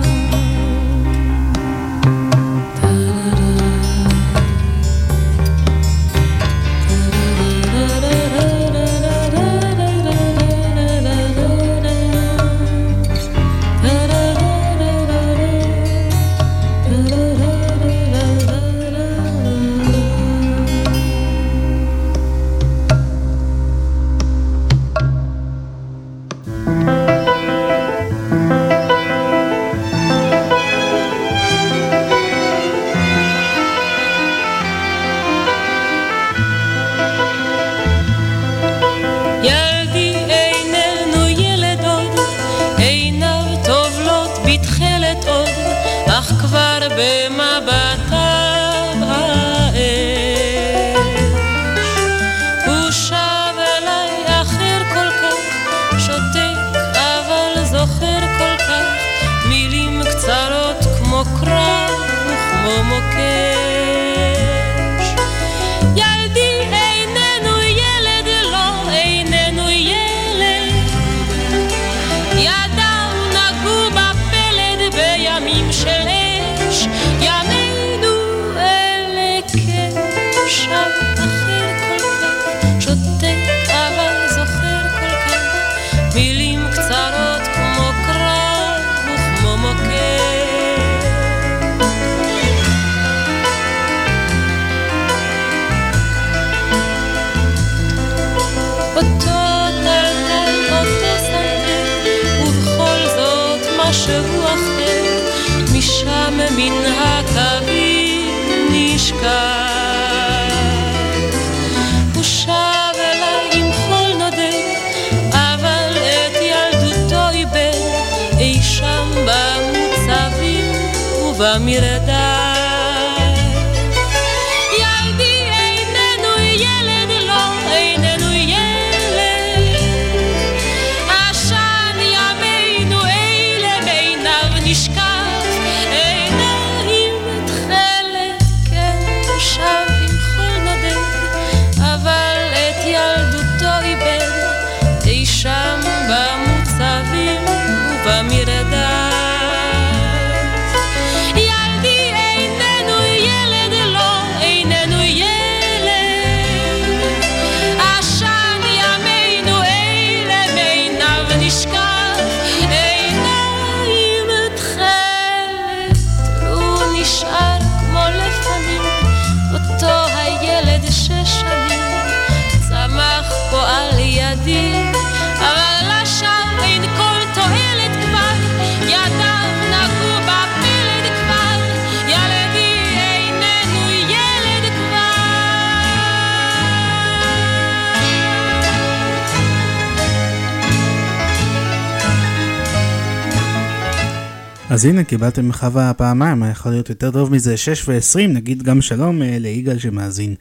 S15: אז הנה, קיבלתם חווה פעמיים, יכול להיות יותר טוב מזה 6 ו-20, נגיד גם שלום אה, ליגאל שמאזין.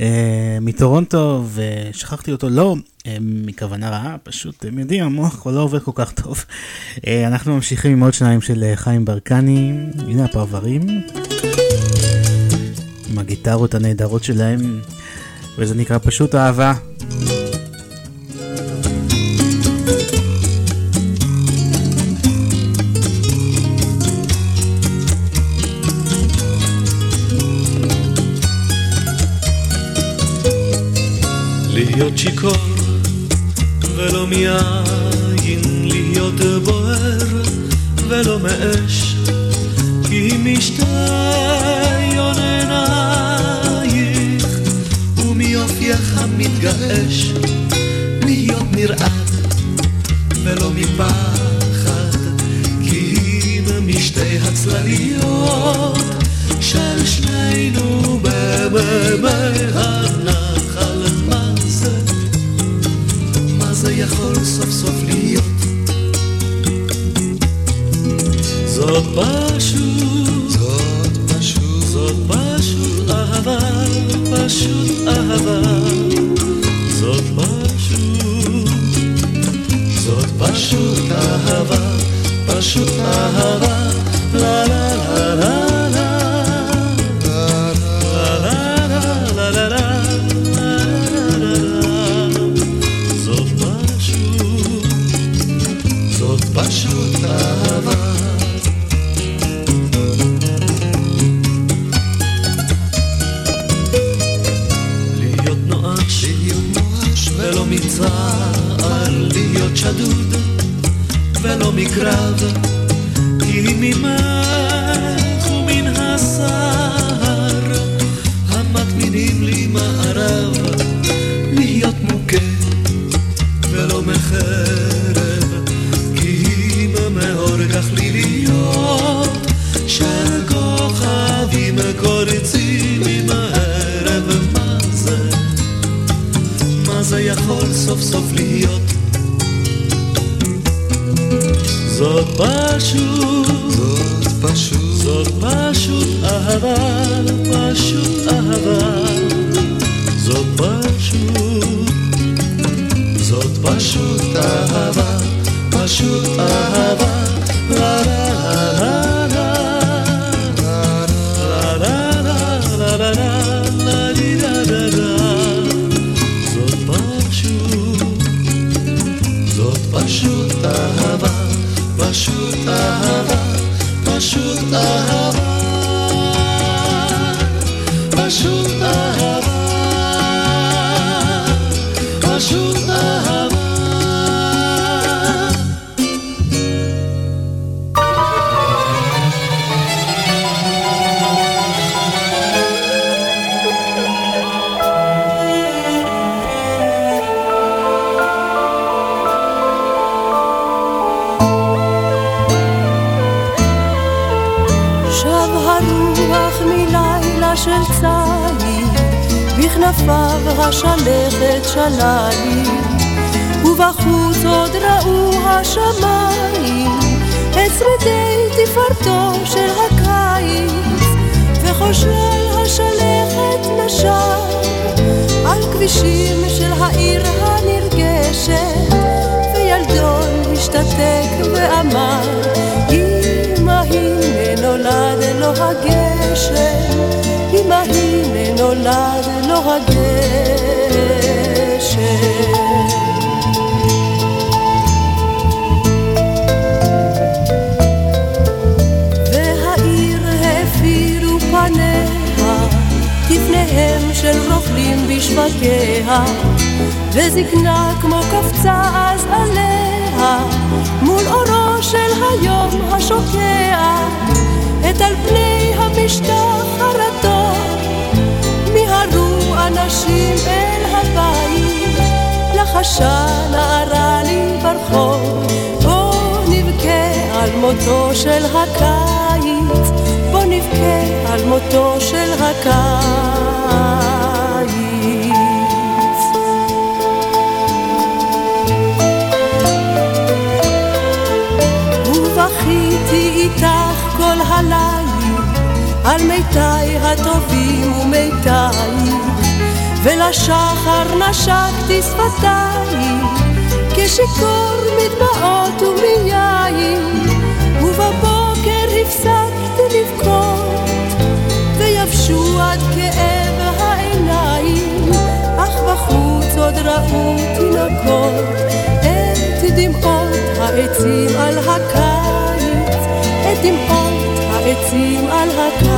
S15: אה, מטורונטו, ושכחתי אותו לא אה, מכוונה רעה, פשוט, אתם יודעים, המוח כבר לא עובד כל כך טוב. אנחנו ממשיכים עם עוד שניים של חיים ברקני, הנה הפרברים, עם הגיטרות הנהדרות שלהם, וזה נקרא פשוט אהבה.
S14: mia. מותו של הקיץ. ובכיתי איתך כל הליל על מיתי הטובים ומיתי ולשחר נשקתי שפתיים כשיכור מדמעות ומיין ובבוקר הפסקתי לבכות ויבשו עד כאב העיניים אך בחוץ עוד ראו תינוקות. את דמעות העצים על הקיץ את דמעות העצים על הקיץ.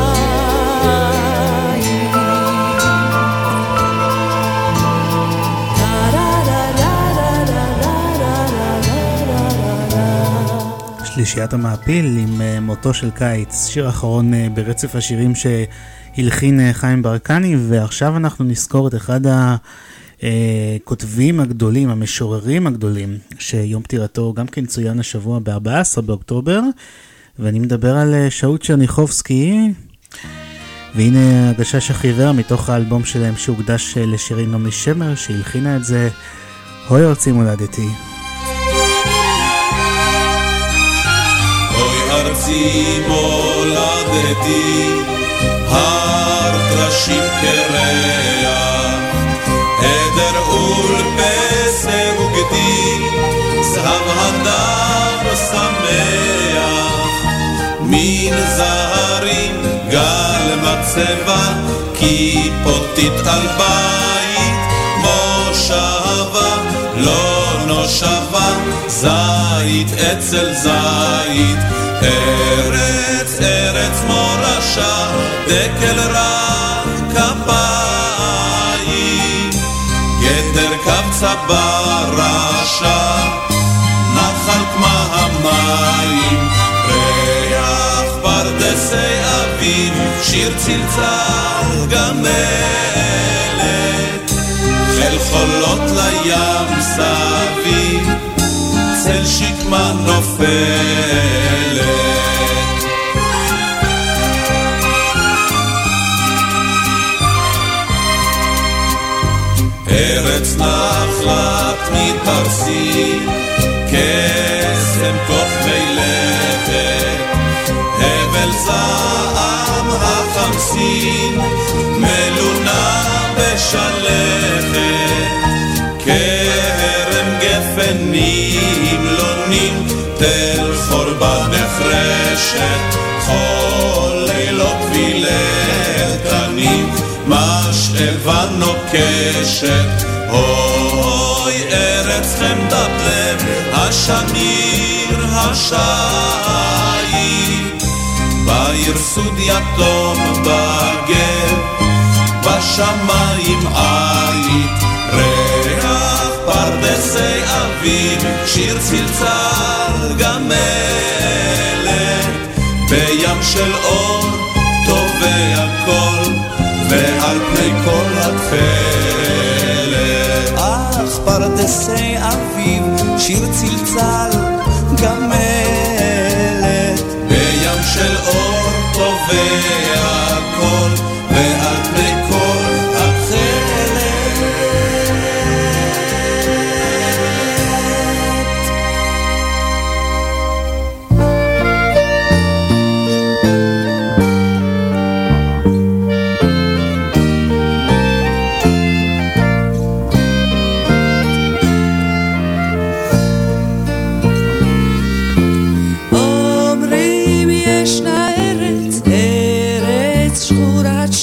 S3: שלישיית המעפיל עם uh, מותו של קיץ, שיר אחרון uh, ברצף השירים שהלחין uh, חיים ברקני, ועכשיו אנחנו נזכור את אחד הכותבים הגדולים, המשוררים הגדולים, שיום פטירתו גם כן צוין השבוע ב-14 באוקטובר, ואני מדבר על uh, שאול צ'רניחובסקי, והנה הגשש החיוור מתוך האלבום שלהם שהוקדש uh, לשירי נעמי שמר, שהלחינה את זה, הוי ארצי מולדתי.
S16: ארצי מולדתי, טרשים קרח, עדר ולפסק וגדי, זהב הדר שמח, מן זהרים גל מצבה, כיפותית על בית, מושבה, לא נושבה, זית אצל זית. ארץ, ארץ מורשה, דקל רב קבצה ברשע, נחל כמה המים, ריח פרדסי אביב, שיר צלצל גמלת, חיל חולות לים סביב, צל שקמה נופלת. מתפרסים, קסם כוכבי לכת, הבל זעם החמסין, מלונה בשלכת, כרם גפן נמלונים, תל חורבה נחרשת, כל לילות וילתנים, משאבה נוקשת, אוי ארץ חמדת לב, השמיר השעית, בעיר סוד יתום בגב, בשמיים עית, ריח פרדסי אביב, שיר צלצל גמלת, בים של אור טובע קול, ועל פני כל התכלת.
S17: פרדסי אביב, שיר צלצל גמלת.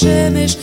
S14: השמש,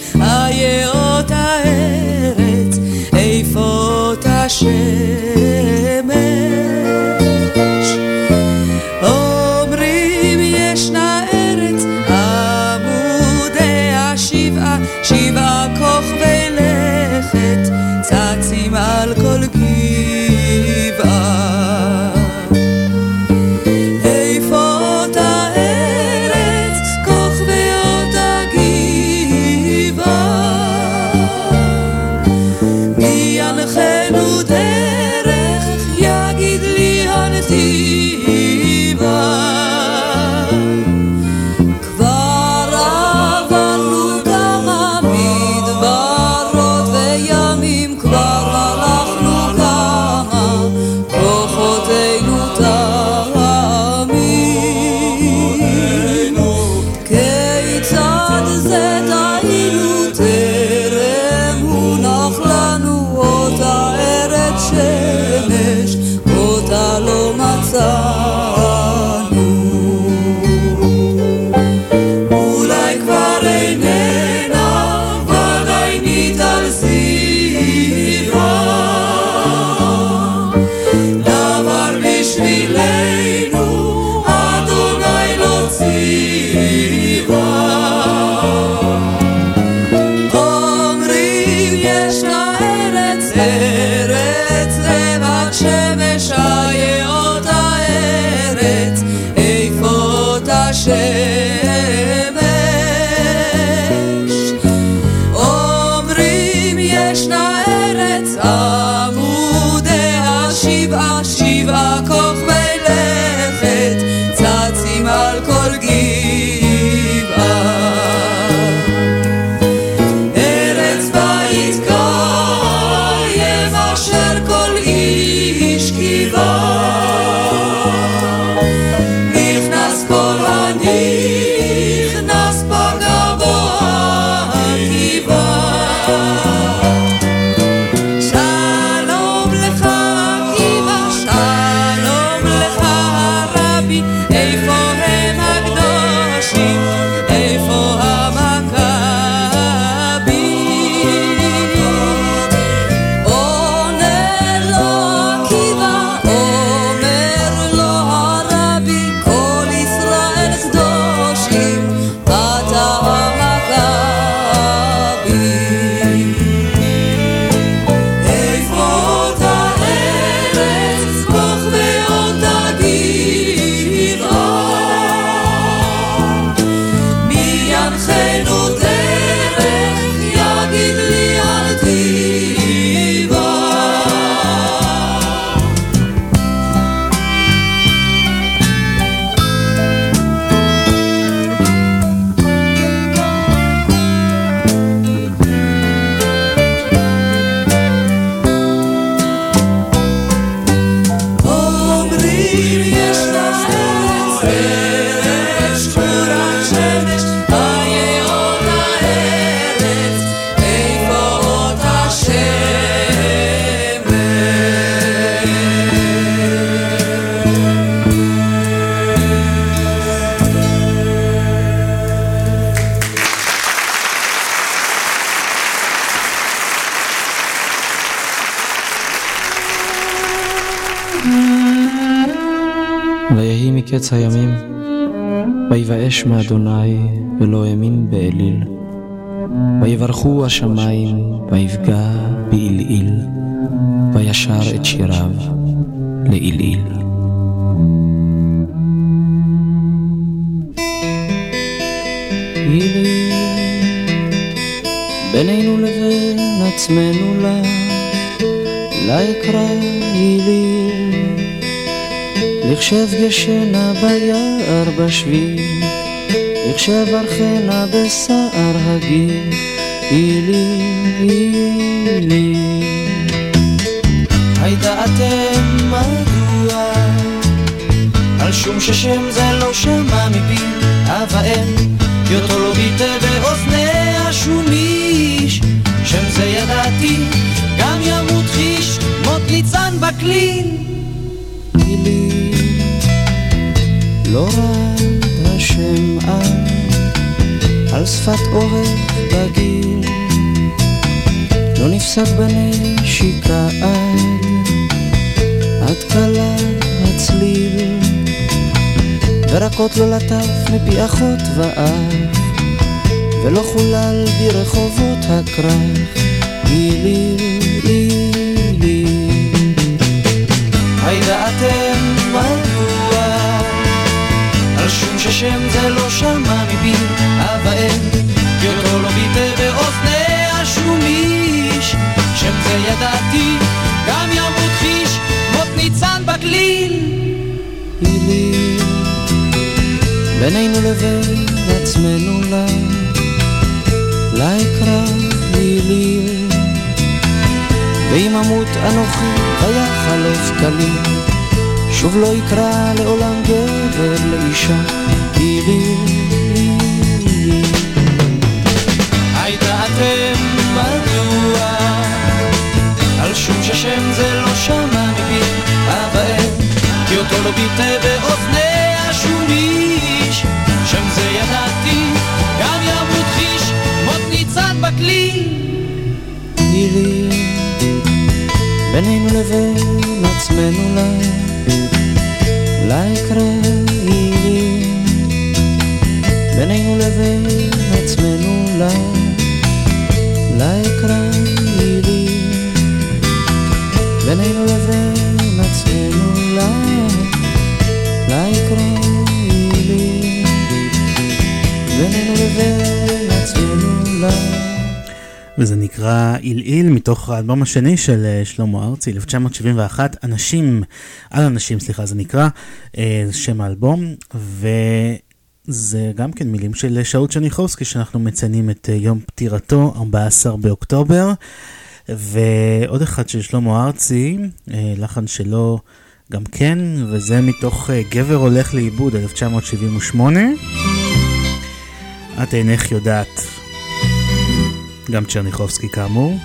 S18: ויבאש מאדוני ולא האמין באליל. ויברכו השמיים, ויפגע בעילעיל, וישר את שיריו לעילעיל. בינינו לבין עצמנו לה, לה אקרא עיליל. לכשב ישנה ביער בשביל, לכשב ארכנה בשער הגיל, אילי, אילי. הידעתם מדוע, על שום ששם זה לא שמע מפי אב האם, יותו לא ביטא באוזניה שום איש, שם זה ידעתי, גם ימות חיש, מות ניצן בקלין. לא רד שפת אוהב בגיל, לא נפסק בנשיקה עד, עד כלה הצליל, ורקות לא לטף מפי אחות ואב, ולא חולל ברחובות הכרך, גיליל, גיליל. הידעתם מדוע על שום ששם זה לא שמע מפי אב האם ידעתי גם ימות חיש מות ניצן בגליל. היליל בינינו לבין עצמנו לה לה אקרא היליל ואם אמות אנוכי ויחלוף קליל שוב לא יקרא לעולם גבר לאישה היליל לא ביטא באוזניה שום איש שם זה ידעתי גם ימות חיש מות ניצן בכלי היליל בינינו לבין עצמנו לה לה יקרא היליל בינינו לבין עצמנו לה לה יקרא היליל בינינו לבין
S3: וזה נקרא עילעיל מתוך האלבום השני של אה, שלמה ארצי, 1971, אנשים, על אנשים, סליחה, זה נקרא, אה, שם האלבום, וזה גם כן מילים של שאול צ'ניחובסקי, שאנחנו מציינים את אה, יום פטירתו, 14 באוקטובר, ועוד אחד של שלמה ארצי, לחן שלו גם כן, וזה מתוך גבר הולך לאיבוד, 1978. את אינך יודעת. גם צ'רניחובסקי כאמור.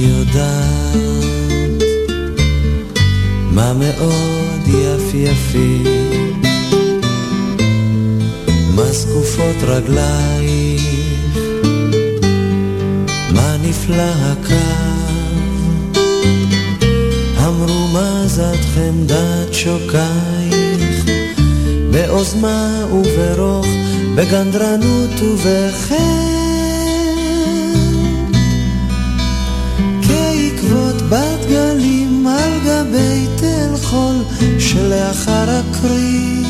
S18: יודעת מה מאוד יפייפי מה זקופות רגלייך מה נפלא הקו המרומזת חמדת שוקייך? באוזמה וברוך בגנדרנות ובחן כעקבות בת גלים על גבי תל חול שלאחר הכרית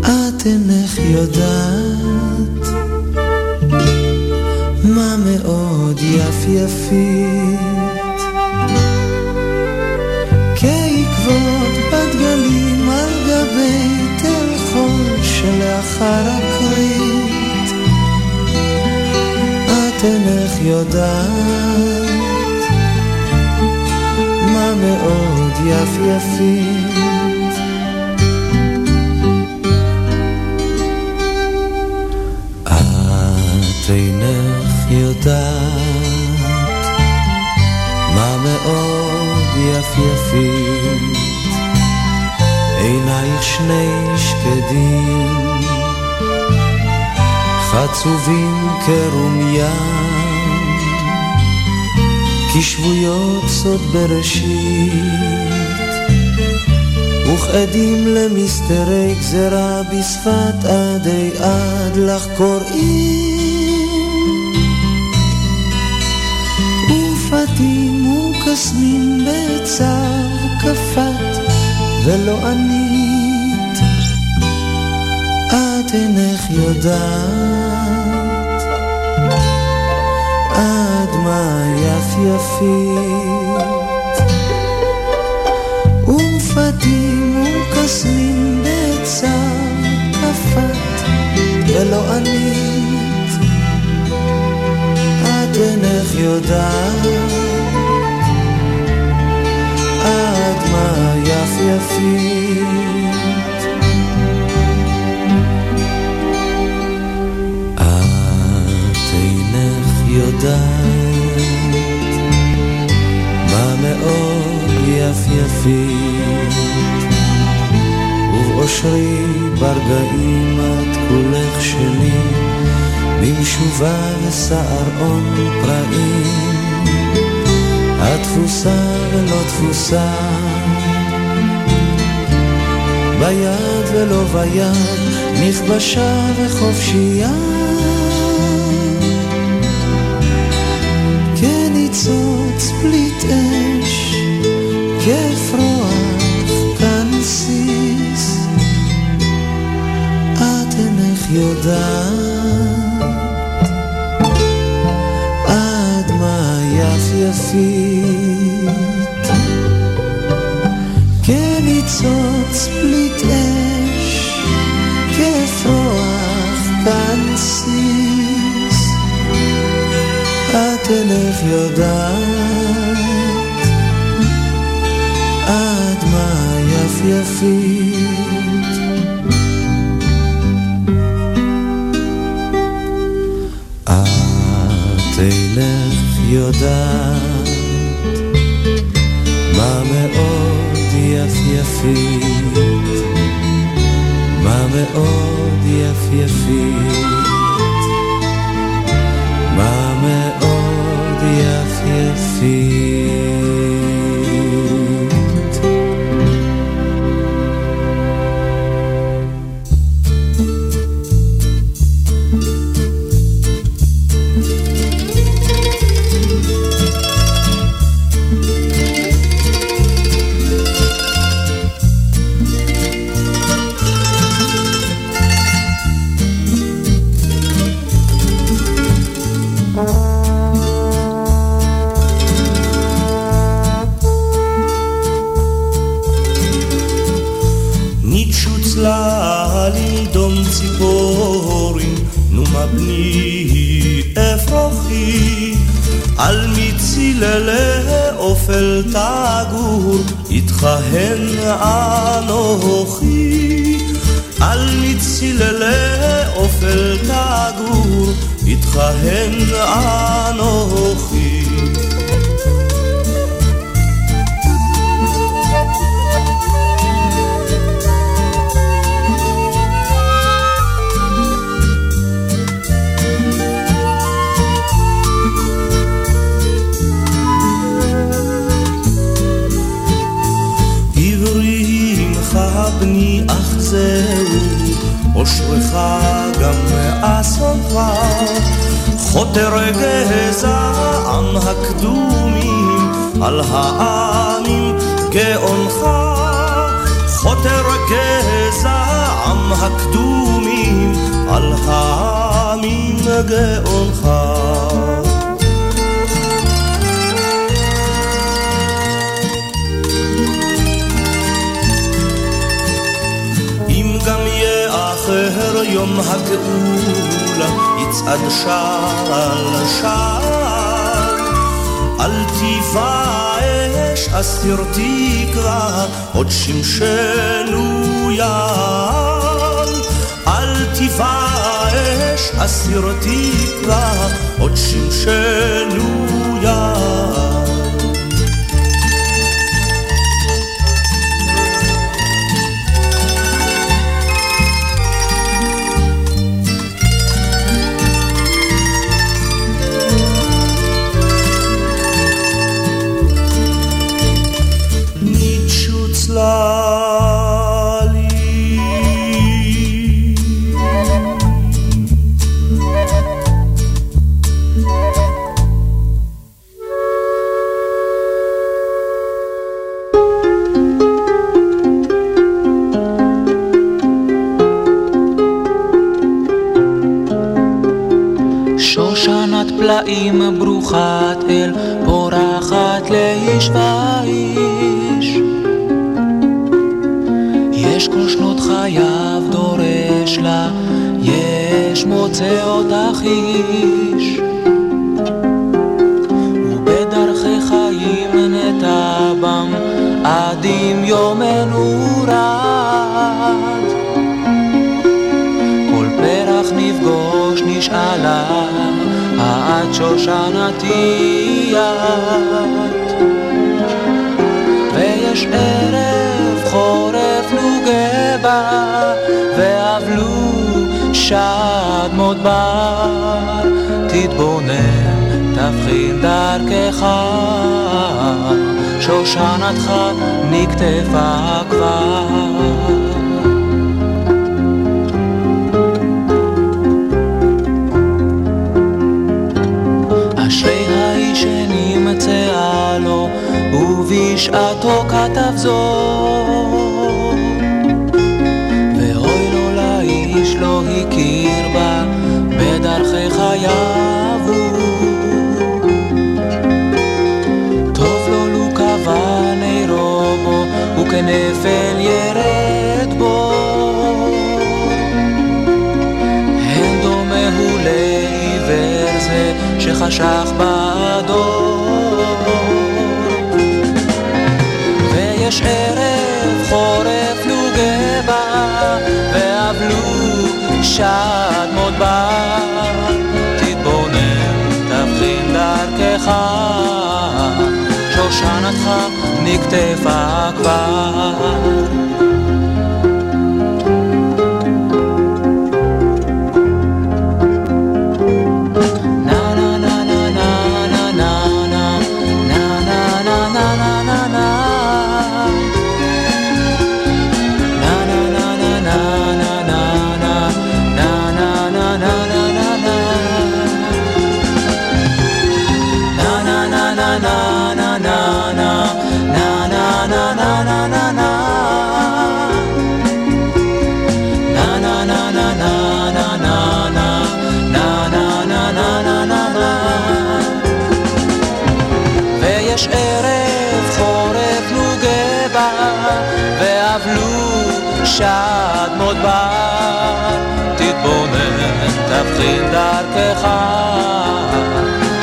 S18: את אינך יודעת מאוד יפייפית כעקבות בת גלים על גבי תל חול שלאחר הכרית את אינך יודעת מה מאוד יפייפית אינך יודעת מה מאוד יפייפית עינייך שני שקדים חצובים כרומיה כשבויות סוד בראשית וכעדים למסתרי גזרה בשפת עדי עד לך קוראים וקסמים בצר כפת ולא ענית. את אינך יודעת עד מה יפייפית ופתים וקסמים בצר כפת ולא ענית. את אינך יודעת יפית. את אינך יודעת תפוסה ולא תפוסה ביד ולא ביד נכבשה וחופשייה כניצוץ פליט אש כפרוח כנסיס את אינך יודעת עד מה יפייפית כניצוץ אינך יודעת עד מה יפייפית את אינך יודעת מה מאוד יפייפית מה מאוד יפייפית
S19: איתכהן אנוכי. בני אך זהו, אושרך גם מאסונך, חותר גזעם הקדומים על העמים גאונך, חותר גזעם הקדומים על העמים גאונך. אם גם יאחר יום הגאולה, יצעד שעל שעל. אל תיבאש, אסתיר תקווה, עוד שמשנו יעל. אל תיבאש, אסתיר תקווה, עוד שמשנו יעל.
S17: שושנתי את. ויש ערב חורף נוגבה ואבלו שד מודבר תתבונן תבחין דרכך. שושנתך נקטפה כבר בשעתו כתב זאת, ואוי לו לאיש לא הכיר בה בדרכי חייו טוב לו לו קבע נרו בו, וכנפל ירד בו. הן דומה הוא לעיוור זה שחשך בעדו. יש ערב חורף נוגבה ואבלו שד מודבר תתבונן תבחין דרכך. שושנתך נקטפה כבר תבחין דרכך,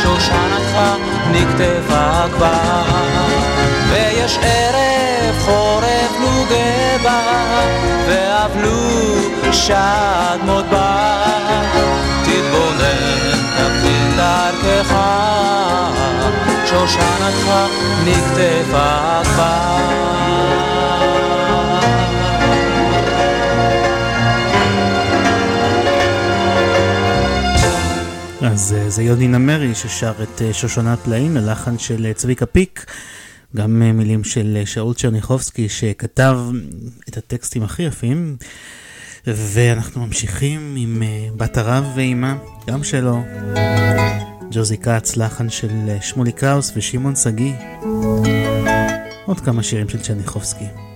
S17: שושנתך נקטפה כבר, ויש ערב חורף נוגבה, ואבלו שד מודבר, תתבונן, תבחין דרכך, שושנתך נקטפה כבר.
S3: אז אה, זה יוני נמרי ששר את אה, שושנת טלאים ללחן של אה, צביקה פיק. גם מילים של שאול צ'רניחובסקי שכתב את הטקסטים הכי יפים. ואנחנו ממשיכים עם בת הרב ואימה, גם שלו. ג'וזי כץ, לחן של שמולי קראוס ושמעון שגיא. עוד כמה שירים של צ'רניחובסקי.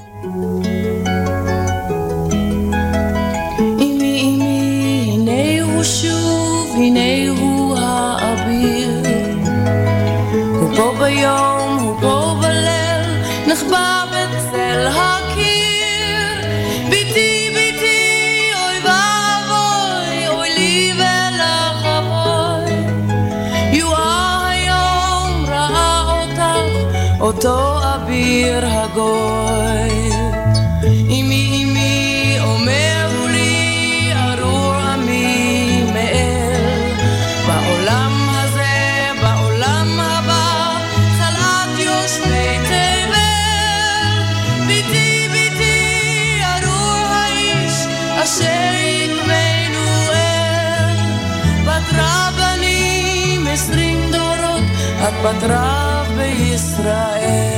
S20: פה ביום, הוא פה בליל, נחבא בצל הקיר. ביתי, ביתי, אוי ואבוי, אוי לי ולך אבוי. יואה היום ראה אותך, אותו רב בישראל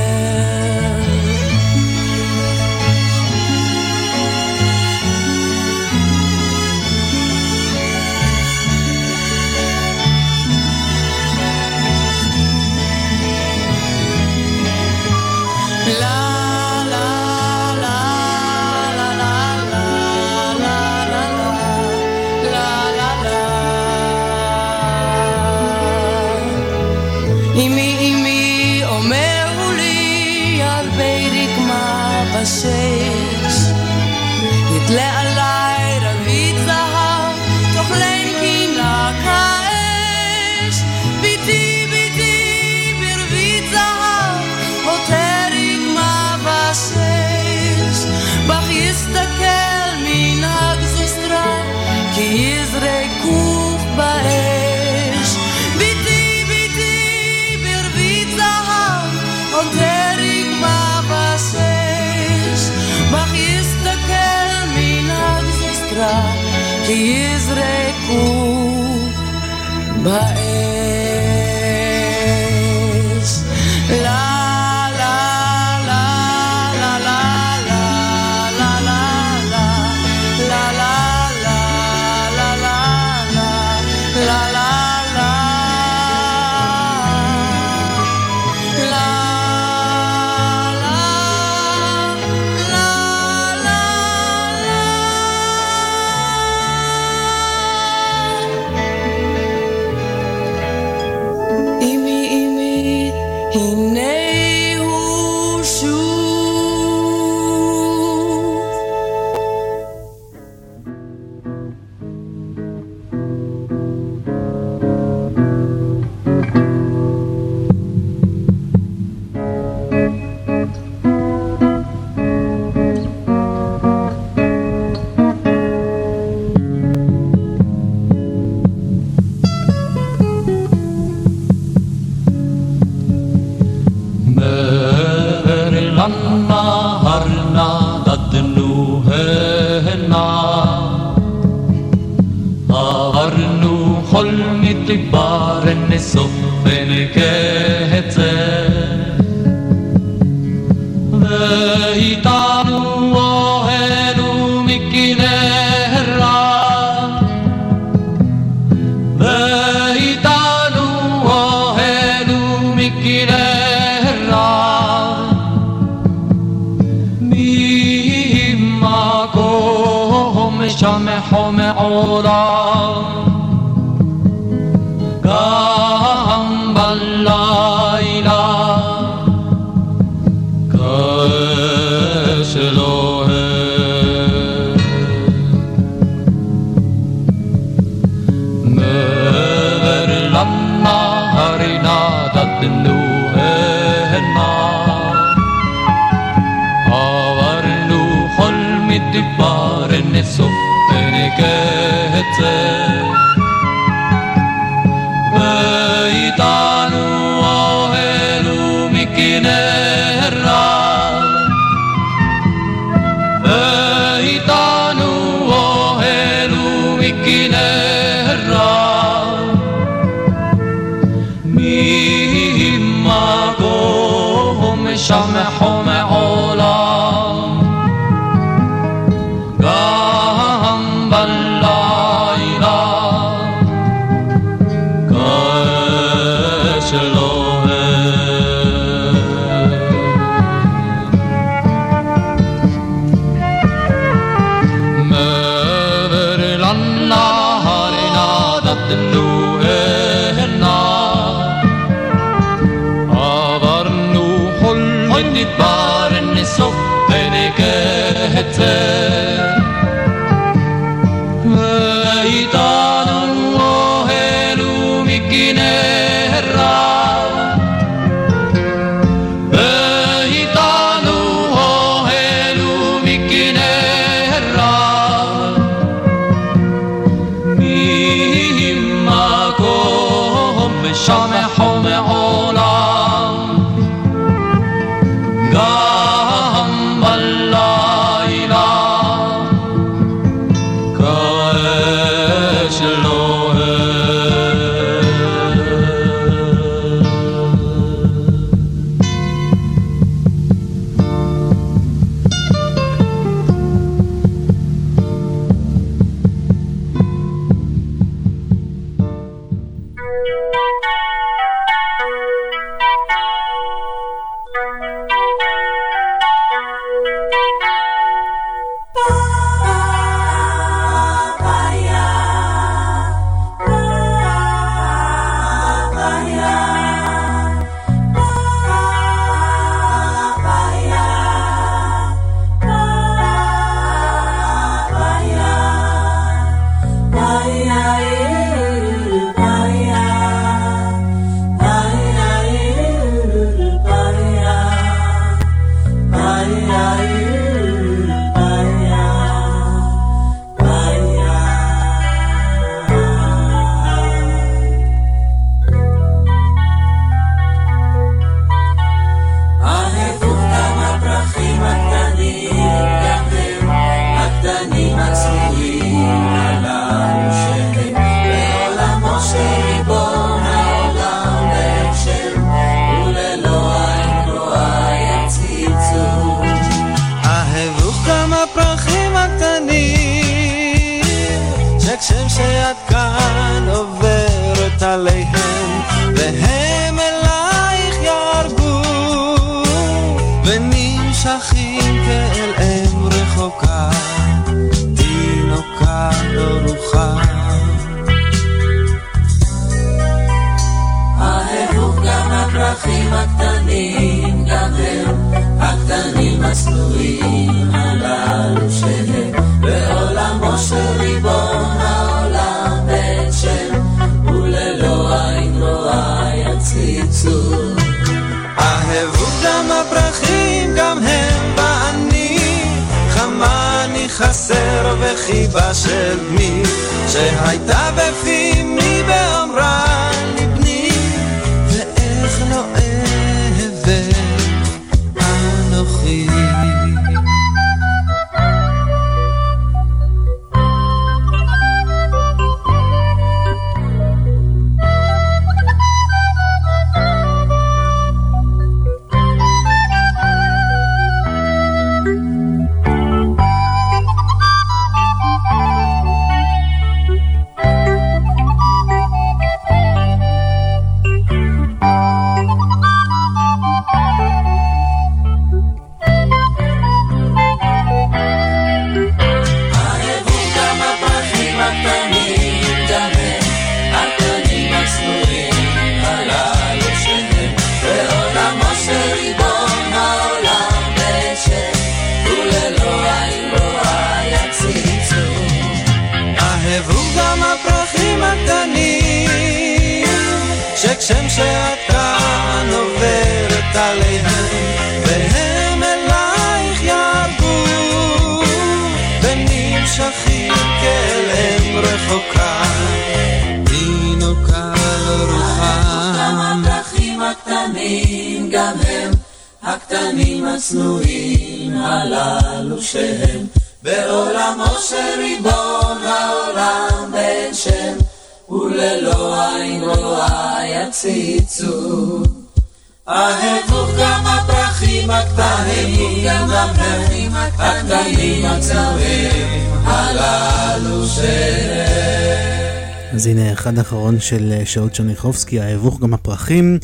S21: של
S3: אה, שאול צ'רניחובסקי, האבוך גם הפרחים,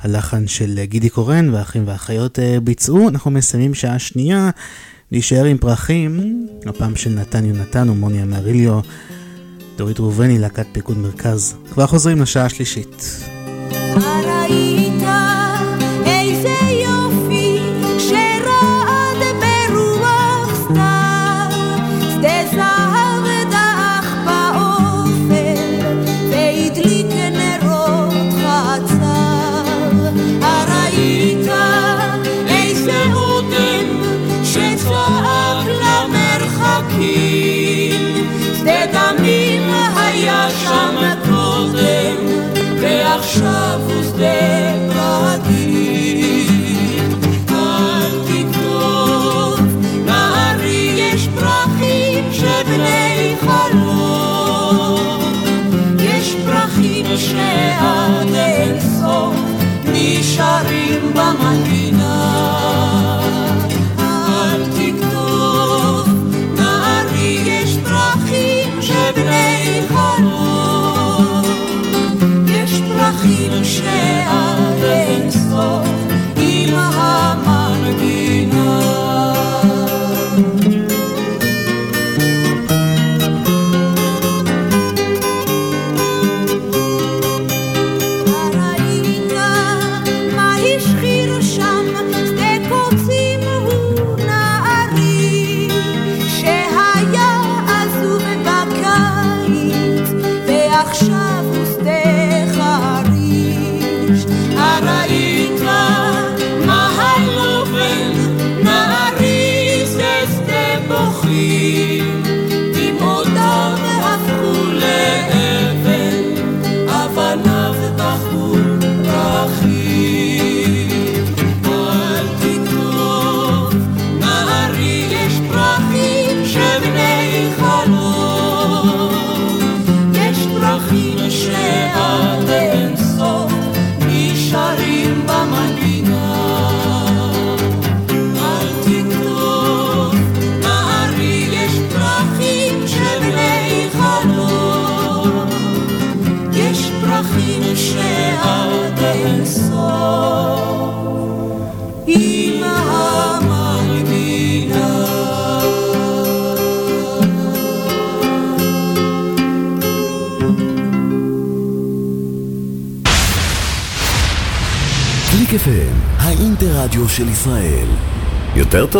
S3: הלחן של אה, גידי קורן והאחים והאחיות אה, ביצעו. אנחנו מסיימים שעה שנייה, להישאר עם פרחים, הפעם של נתן יונתן ומוני אמריליו, דורית ראובני, להקת פיקוד מרכז. כבר חוזרים לשעה השלישית.
S1: Sharim Bamali.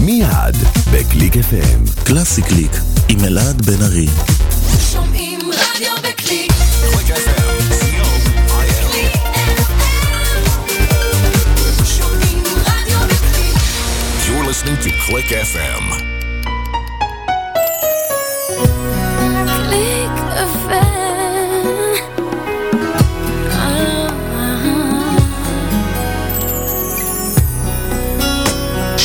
S1: מיד בקליק FM.
S22: קלאסי קליק עם אלעד בן ארי.
S23: שומעים רדיו בקליק.
S1: listening to Click FM.
S23: קליק FM.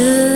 S3: should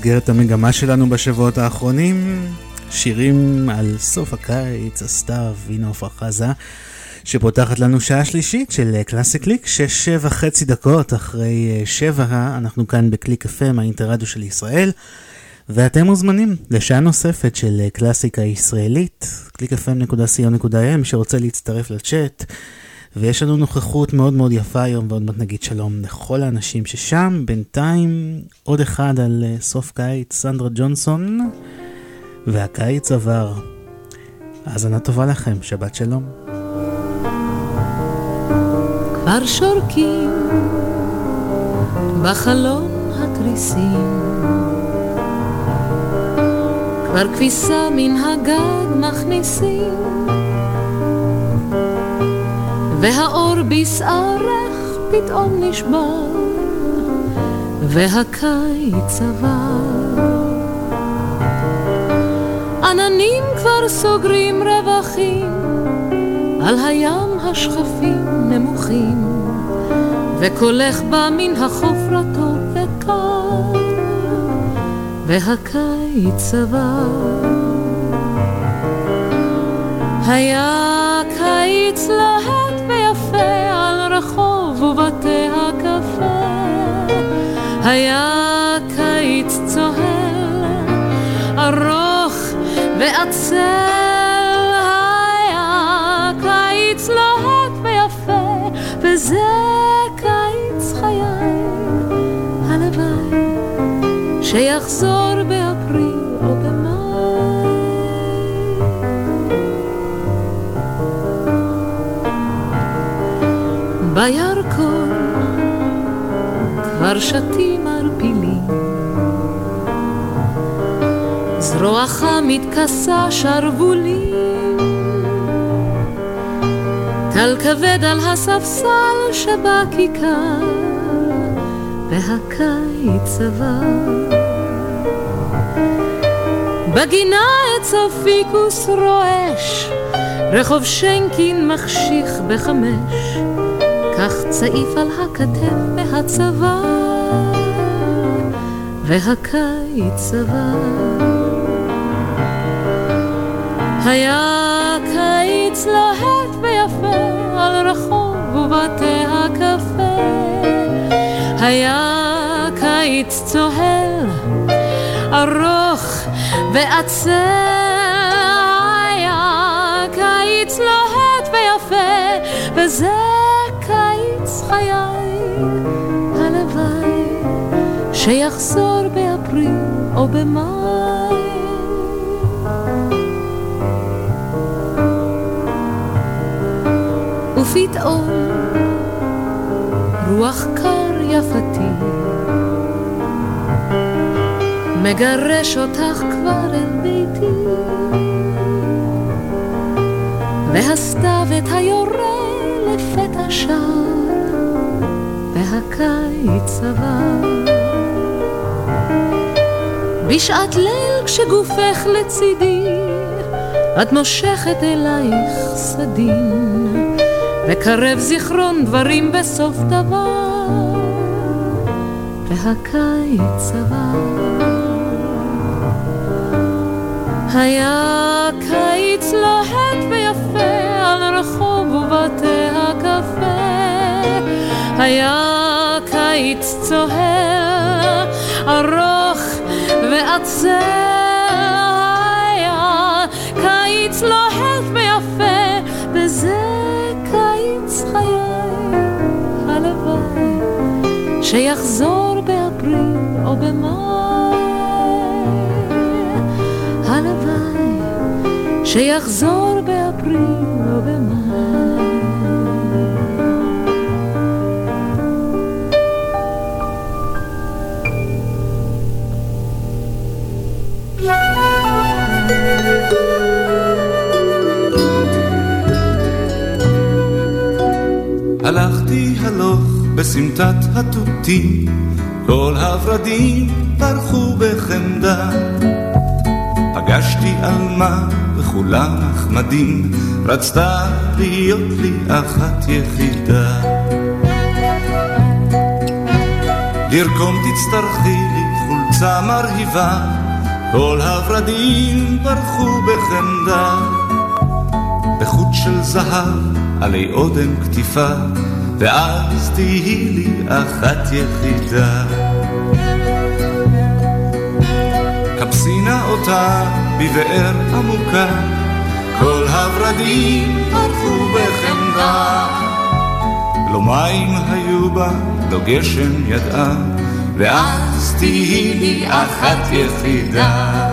S3: במסגרת המגמה שלנו בשבועות האחרונים, שירים על סוף הקיץ, הסתיו, הנה עפרה חזה, שפותחת לנו שעה שלישית של קלאסי קליק, שש שבע חצי דקות אחרי שבע, אנחנו כאן בקליק FM, האינטרדיו של ישראל. ואתם מוזמנים לשעה נוספת של קלאסיקה ישראלית, www.clickfm.co.il, מי שרוצה להצטרף לצ'אט. ויש לנו נוכחות מאוד מאוד יפה היום, ועוד מעט נגיד שלום לכל האנשים ששם. בינתיים עוד אחד על אה, סוף קיץ, סנדרה ג'ונסון, והקיץ עבר. האזנה טובה לכם, שבת שלום.
S24: כבר שורקים בחלון התריסים כבר כביסה מן הגג מכניסים והאור בשערך פתאום נשבר, והקיץ עבר. עננים כבר סוגרים רווחים, על הים השכפים נמוכים, וקולך בא מן החוף רטוב וקר, והקיץ עבר. היה קיץ להם הרחוב ובתי הקפה. היה קיץ צוהל, ארוך ועצל שתים ערפילים זרועך מתכסה שרוולים טל כבד על הספסל שבכיכר והקיץ עבר. בגינה עץ הפיקוס רועש רחוב שנקין מחשיך בחמש. כך צעיף על הכתף מהצבא, והקיץ עבר. היה קיץ לוהט ויפה על רחוב ובתי הקפה, היה קיץ צוהל, ארוך ועצל, היה קיץ לוהט ויפה, וזה שיחזור באפריל או במאי. ופתאום רוח קר יפתי מגרש אותך כבר אל ביתי והסתיו את היורה לפתע שם והקיץ עבר. בשעת ליל כשגופך לצידי, את מושכת אלייך סדין, וקרב זיכרון דברים בסוף דבר, והקיץ עבר. היה קיץ לוהט ויפה על רחוב ובתי הקפה, היה קיץ צוהר, ארוך ועצר היה קיץ לוהט ויפה, וזה קיץ חיי, הלוואי שיחזור באפריל או במאי, הלוואי שיחזור באפריל
S25: בסמטת התותים, כל הורדים פרחו בחמדה. פגשתי עלמה וכולם נחמדים, רצתה להיות לי אחת יחידה. לרקום תצטרכי לי חולצה מרהיבה, כל הורדים ברחו בחמדה. בחוט של זהב עלי אודם כתיפה, ואז תהי לי אחת יחידה. כבסי נא אותה בבאר עמוקה, כל הורדים ברחו בחמדה. לא מים היו בה, לא גשם ידעה, ואז תהי לי אחת יחידה.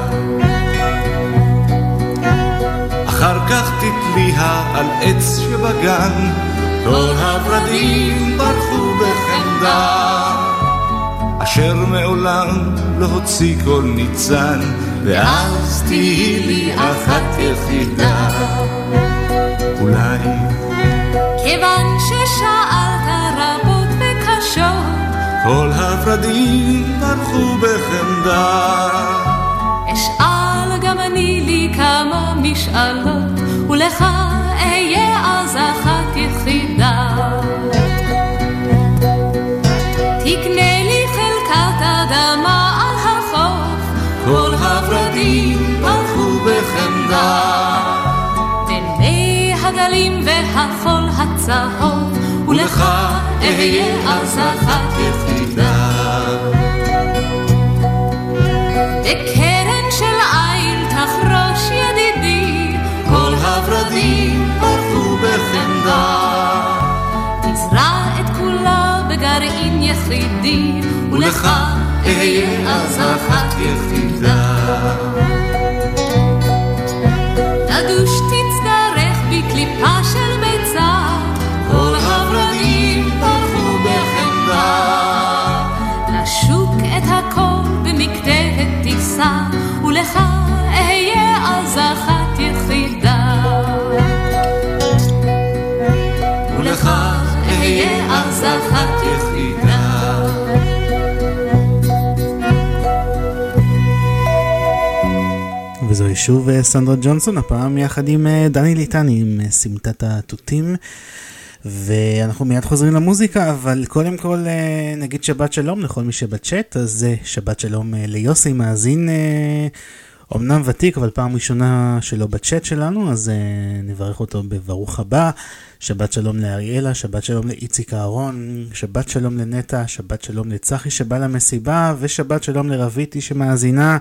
S25: אחר כך תתליה על עץ שבגן, כל הורדים ברחו בחמדה. אשר מעולם לא הוציא כל ניצן, ואז תהי לי אחת יחידה. אולי
S24: כיוון ששאלת רבות וקשות,
S25: כל הורדים ברחו בחמדה.
S24: אשאל גם אני לי כמה משאלות, ולך אהיה אז אחת יחידה.
S25: הורדים ברחו בחמדה.
S24: בין מי הגלים והחול הצהוב, ולך אהיה אז אחת יחידה. בקרן של עיל תחרוש ידידי,
S25: כל הורדים ברחו בחמדה.
S24: תזרע את כולה בגרעין יחידי,
S25: ולך אהיה אז אחת יחידה.
S24: תדוש תצטרך בקליפה של ביצה,
S25: כל הורדים ברחו בחמדה.
S24: לשוק את הכל במקטעת תישא,
S25: ולך אהיה אז אחת
S3: שוב אה, סנדרה ג'ונסון, הפעם יחד עם אה, דני ליטני עם אה, סמטת התותים. ואנחנו מיד חוזרים למוזיקה, אבל קודם כל נגיד שבת שלום לכל מי שבצ'אט, אז שבת שלום ליוסי, מאזין אומנם ותיק, אבל פעם ראשונה שלו בצ'אט שלנו, אז נברך אותו בברוך הבא. שבת שלום לאריאלה, שבת שלום לאיציק אהרון, שבת שלום לנטע, שבת שלום לצחי שבא למסיבה, ושבת שלום לרביטי שמאזינה.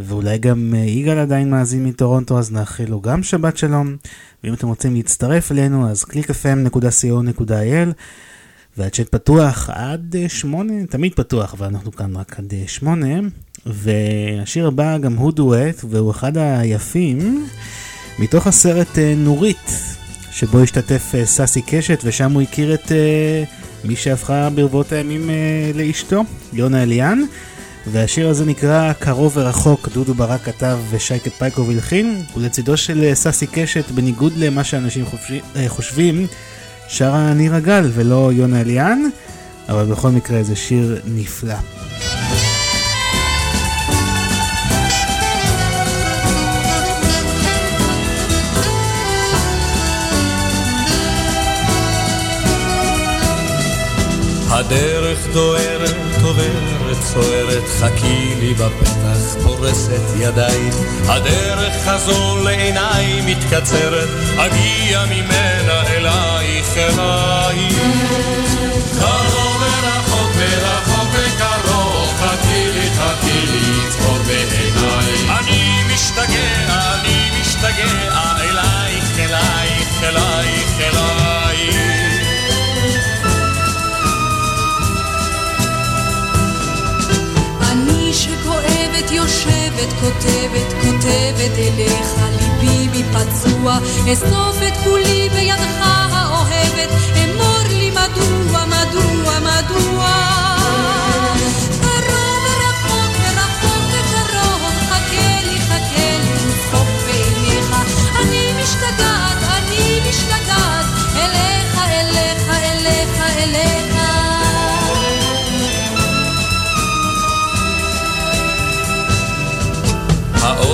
S3: ואולי גם יגאל עדיין מאזין מטורונטו, אז נאחל לו גם שבת שלום. ואם אתם רוצים להצטרף אלינו, אז www.clickfm.co.il והצ'אט פתוח עד שמונה, תמיד פתוח, אבל אנחנו כאן רק עד שמונה. והשיר הבא גם הוא דואט, והוא אחד היפים, מתוך הסרט נורית, שבו השתתף ססי קשת, ושם הוא הכיר את מי שהפכה ברבות הימים לאשתו, יונה אליאן. והשיר הזה נקרא קרוב ורחוק, דודו ברק כתב ושייקה פייקוב הלחין, ולצידו של ססי קשת, בניגוד למה שאנשים חושבים, שרה נירה גל ולא יונה אליאן, אבל בכל מקרה זה שיר נפלא.
S26: הדרך דוהרת, עוברת, סוערת, חכי לי בפתח, פורסת ידיים. הדרך הזו לעיניי מתקצרת, אגיע ממנה אלייך אלייך. קרוב ורחוק ורחוק
S27: כותבת, אליך ליבי מפצוע, אסוף את כולי בידך האוהבת, אמור לי מדוע, מדוע, מדוע.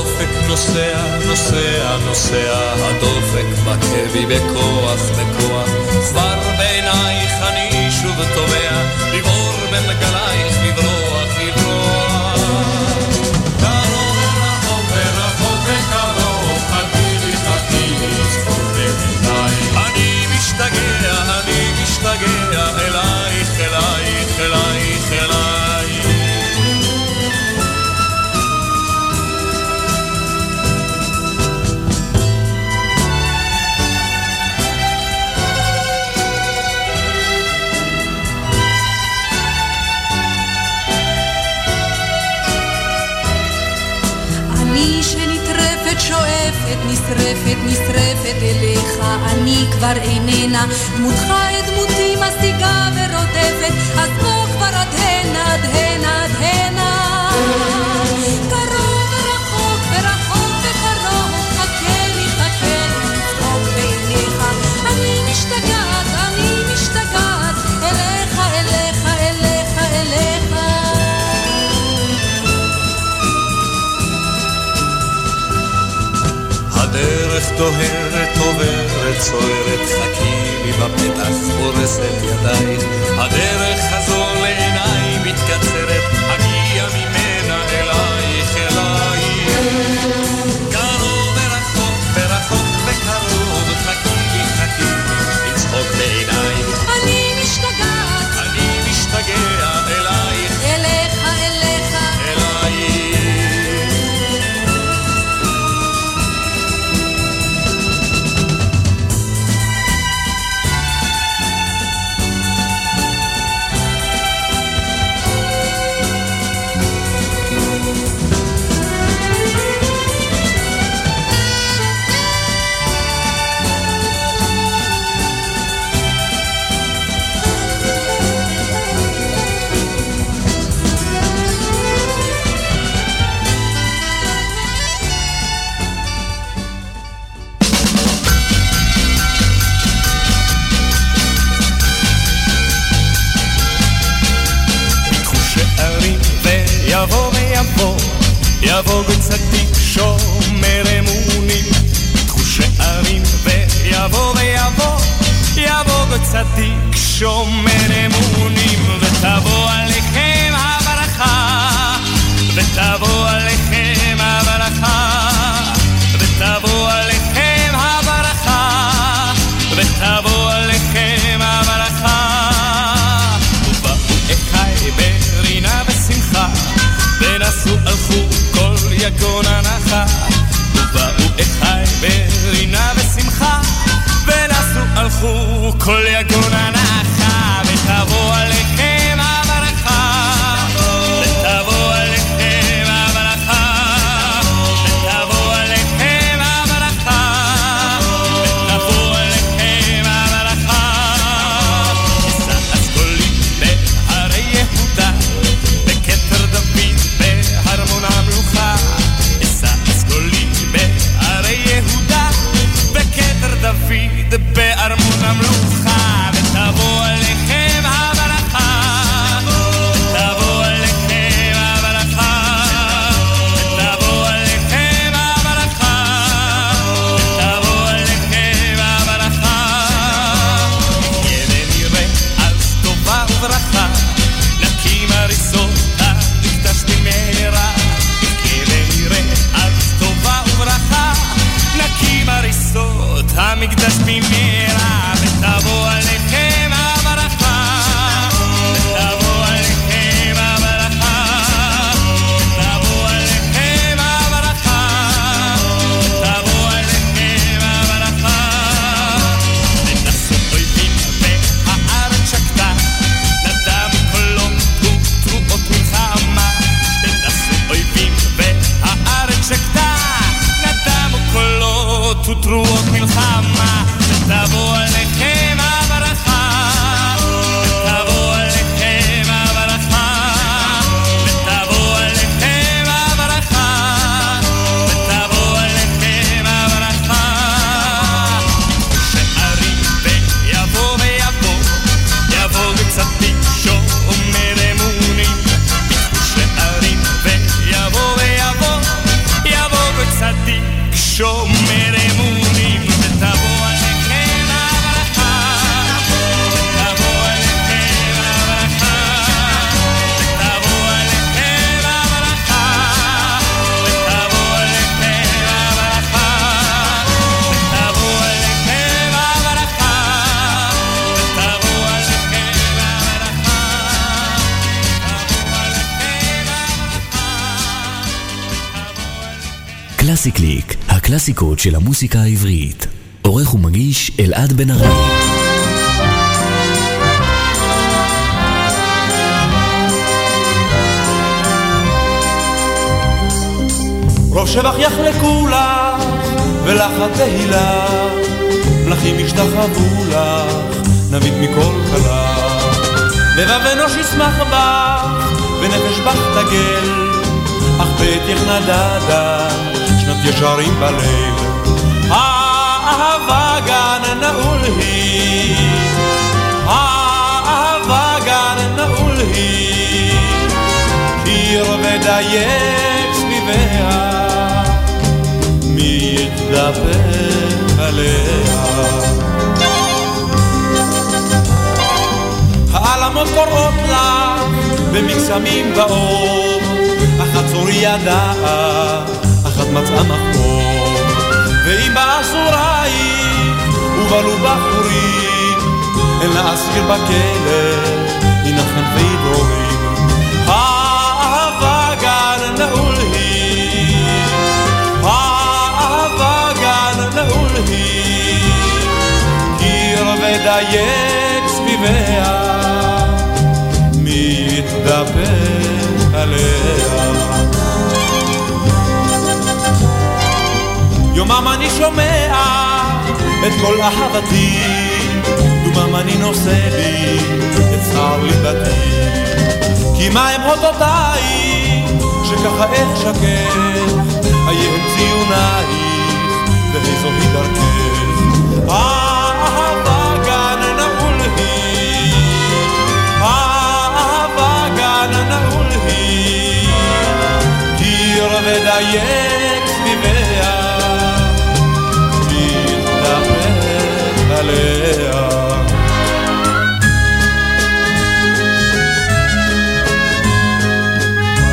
S27: הדופק נוסע, נוסע, נוסע, הדופק מכה בי בכוח, בכוח. כבר בעינייך אני שוב תובע, לבעור בין גלייך,
S26: לברוח, לברוח. קרוב ורחוק ורחוק וקרוב, חכי לי, חכי לי, בעינייך. אני משתגע, אני משתגע, אלייך, אלייך, אלייך, אלייך.
S27: נשרפת, נשרפת אליך, אני כבר איננה. דמותך את דמותי משיגה ורודפת, אז בוא כבר עד הנה, עד הנה, עד הנה.
S26: הדרך דוהרת, עוברת, סוערת, חכי לי בפתח, פורסת ידייך. הדרך הזו לעיניי יבוא בצדיק שומר אמונים. פתחו שערים ויבוא ויבוא, יבוא בצדיק שומר אמונים. ותבוא עליכם הברכה, ותבוא עליכם כל יגון הנחה. ובאו אחי ברינה ושמחה, ונסו הלכו כל יגון הנחה. ותבוא עליכם בארמון המלוכה.
S11: הקלאסיקות של המוסיקה העברית. עורך ומגיש אלעד בן ארי.
S28: רוב שבח יחלקו לך, ולך התהילה, מלכים ישתחוו לך, נביט מכל כלה. לבב אנוש ישמח בך, ונפש בך תגל, אך ביתך נדדה, שנות ישרים בליל. האהבה גן נעול היא, האהבה גן נעול היא, קיר ודייק סביביה, מי יתדפק עליה? העלמות קוראות לך במקסמים באור, ידעה, אחת מצאה מחור. ואם באסורה היא, ובלו בחורים, אין לאסיר בכלא, ינחם וידורים. האהבה גן נעול היא, האהבה גן נעול היא, קיר ודייק סביביה, מתדפק עליה. יומם אני שומע את כל אהבתי, דומם אני נושא בי את שכר ליבתי. כי מה הם אותותיי, שככה אשקף, איה ציונייך, ואיזוהי דרכך. אהבה גן היא, היא, ודייק סביביה. עליה.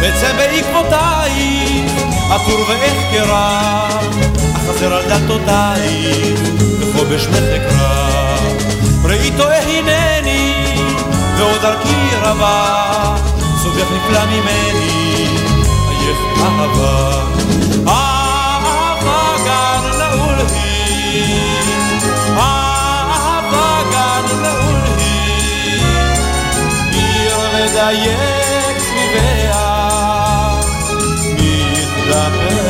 S28: אצא בעקבותייך, עטור ואחקרה, אחזר על דלתותייך, בחובש מחקרה. ראיתו הנני, ועוד דרכי רבה, סודך נפלא ממני, עייף אהבה. אהבה גן נעול היא היא, עיר מדייק סביביה, מתלבט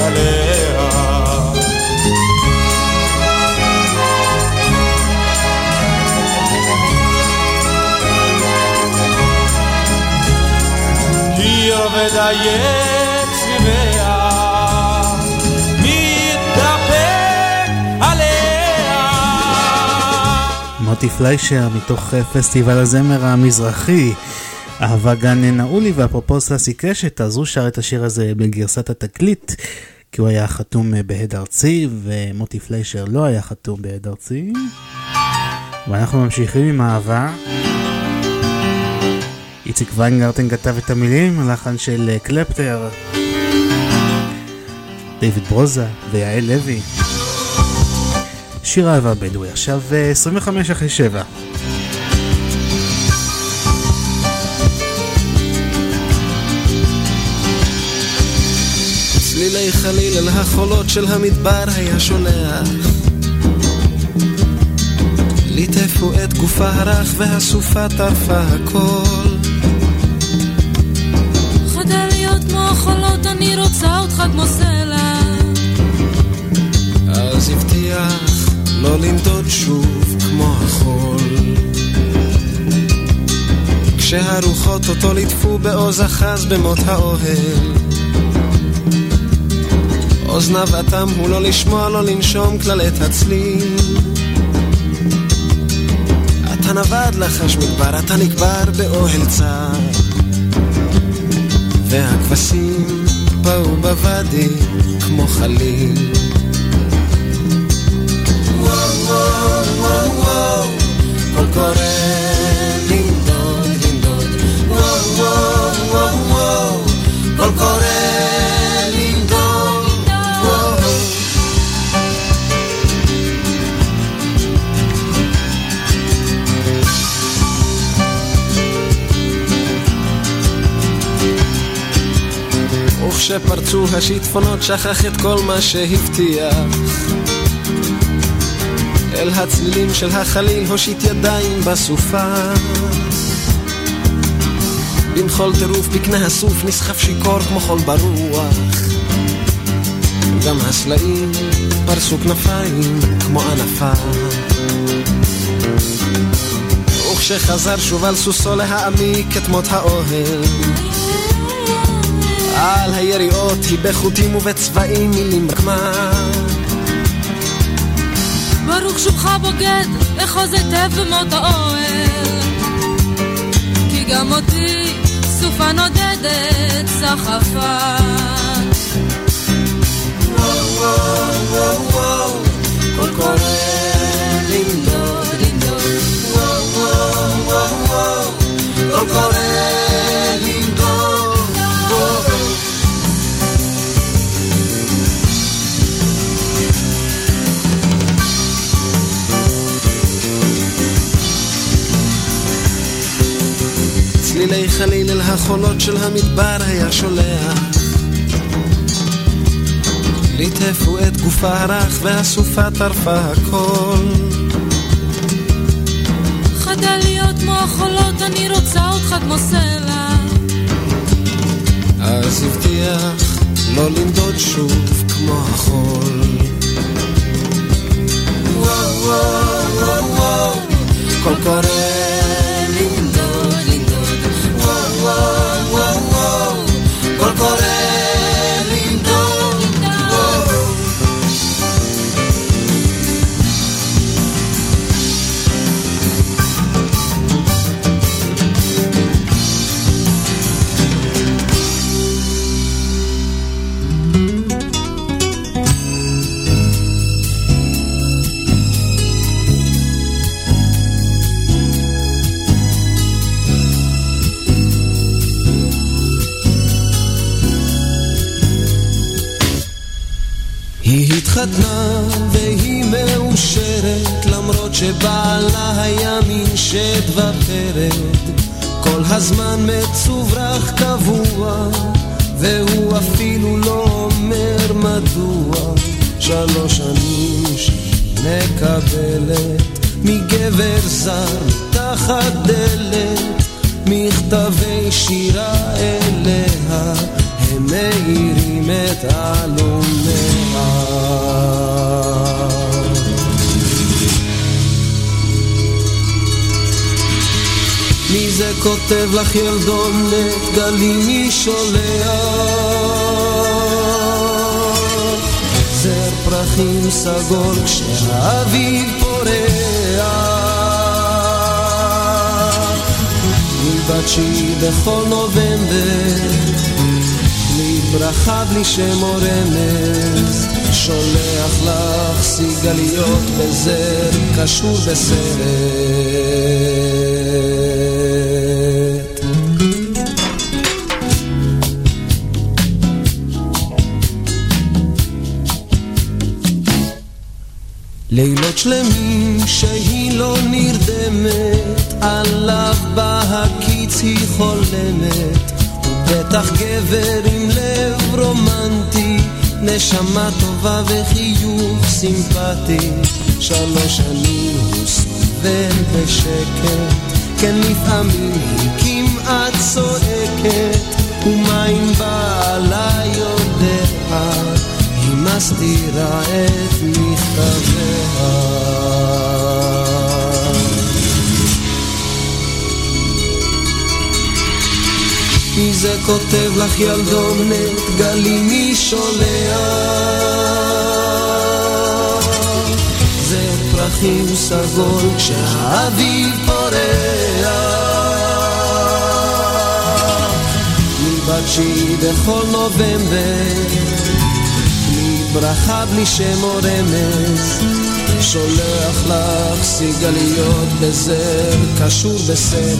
S28: עליה. עיר מדייק
S3: מוטי פליישר מתוך פסטיבל הזמר המזרחי. אהבה גן נעולי ואפרופו ססי קשת, אז הוא שר את השיר הזה בגרסת התקליט, כי הוא היה חתום בהד ארצי, ומוטי פליישר לא היה חתום בהד ארצי. ואנחנו ממשיכים עם אהבה. איציק ויינגרטן כתב את המילים, הלחן של קלפטר, דיוויד ברוזה ויעל לוי. שיר אהבה בדואי, עכשיו 25 אחרי 7.
S29: צלילי חליל אל החולות של המדבר היה שולח. ליטפו את גופה הרך והסופה טרפה הכל.
S14: חדל להיות כמו החולות, אני רוצה אותך כמו סלע.
S29: אז הבטיח לא לנדוד שוב כמו החול. כשהרוחות אותו ליטפו בעוז אחז במות האוהל. אוזניו אטם הוא לא לשמוע, לא לנשום כלל את הצליל. אתה נבד לחש מדבר, אתה נקבר באוהל צר. והכבשים באו בוואדי כמו חליל. קול קורא לנדוד, לנדוד, וואו וואו וואו וואו, קול קורא לנדוד, וואו. וכשפרצו השיטפונות שכח את כל מה שהבטיח אל הצלילים של החליל הושיט ידיים בסופה. במחול טירוף בקנה הסוף נסחף שיכור כמו חול ברוח. גם הסלעים פרסו כנפיים כמו ענפה. וכשחזר שוב על סוסו להעמיק את מות האוהל. על היריעות היא בחוטים ובצבעים מילים רקמה
S27: ברוך שובך בוגד, אחוז היטב במות האוהל. כי גם אותי סופה נודדת סחפה.
S29: וואו וואו וואו וואו קול קורא לנדוד לנדוד. וואו וואו וואו וואו קורא צלילי חליל אל החולות של המדבר היה שולח. ליטפו את גופה הרך והסופה טרפה הכל.
S27: חדל להיות כמו החולות, אני רוצה אותך כמו סלע.
S29: אז הבטיח לא לנדוד שוב כמו החול. וואו וואו וואו וואו. קול קורא amor. שבעלה היה מין שד ופרד כל הזמן מצוברח קבוע והוא אפילו לא אומר מדוע שלוש שנים שהיא מקבלת מגבר זר תחת דלת מכתבי שירה אליה הם מאירים את עלומיה. זה כותב לך ילדונת, גלים מי שולח? זר פרחים סגול כשהאביב פורח. מבת שהיא בכל נובמבר ברכה בלי שם או רמז, שולח לך סיגליות בזר, קשור בסרט. שלמים שהיא לא נרדמת, עליו בהקיץ היא חולמת, בטח גבר עם לב רומנטי, נשמה טובה וחיוך סימפטי. שלוש שנים הוא סובל בשקט, כן לפעמים היא כמעט צועקת, ומה אם בעלה מסתירה את מכתביה. מי זה כותב לך ילדונת, גלי מי שולח? זה פרחים סגול כשהאביב פורח. מבת שהיא בכל נובמבר, מברכה בלי שם או רמז. שולח לך סיגליות בזר קשור בסרט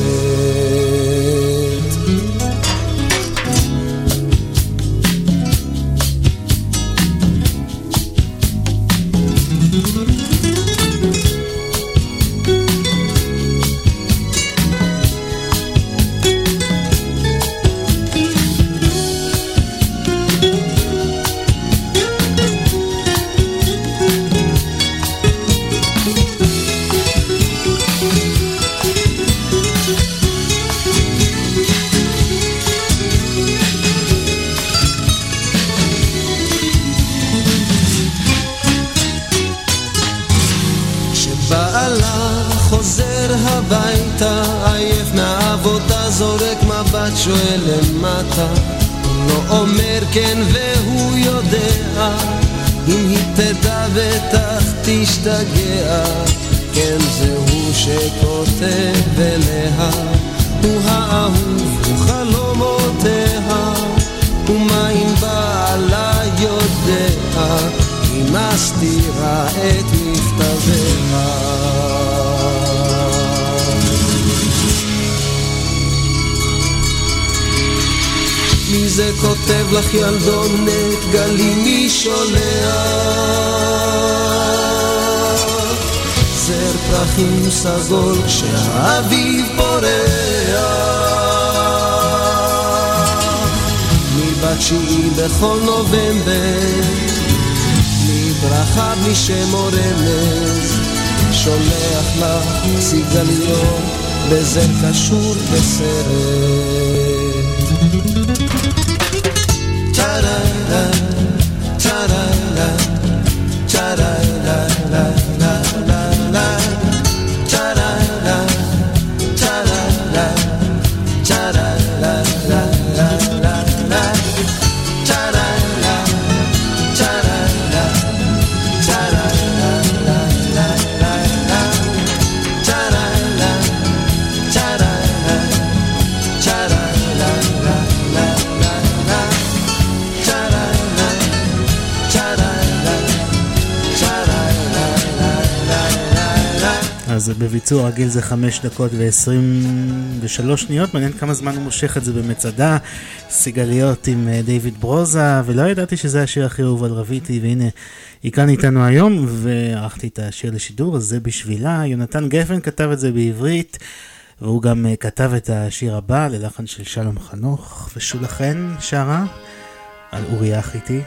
S29: שואל למטה. הוא לא אומר כן והוא יודע, אם היא תדע בטח תשתגע. כן זה הוא שכותב אליה, הוא האהוב, הוא חלומותיה, ומה אם בעלה יודע, היא מסתירה את מכתביה. זה כותב לך ילדונת, גלי מי שולח? זר פרחים סגול כשהאביב פורח. מבתשיעי בכל נובמבר, מברכה בלי שם או רמז, שולח לך סיגליות בזר קשור בסרט.
S3: אז בביצוע רגיל זה 5 דקות ו-23 שניות, מעניין כמה זמן הוא מושך את זה במצעדה, סיגליות עם אה, דיוויד ברוזה, ולא ידעתי שזה השיר הכי אהוב על רביטי, והנה היא כאן איתנו היום, וערכתי את השיר לשידור, אז זה בשבילה. יונתן גפן כתב את זה בעברית, והוא גם אה, כתב את השיר הבא ללחן של שלום חנוך, ושולה חן שרה על אוריה החיתי.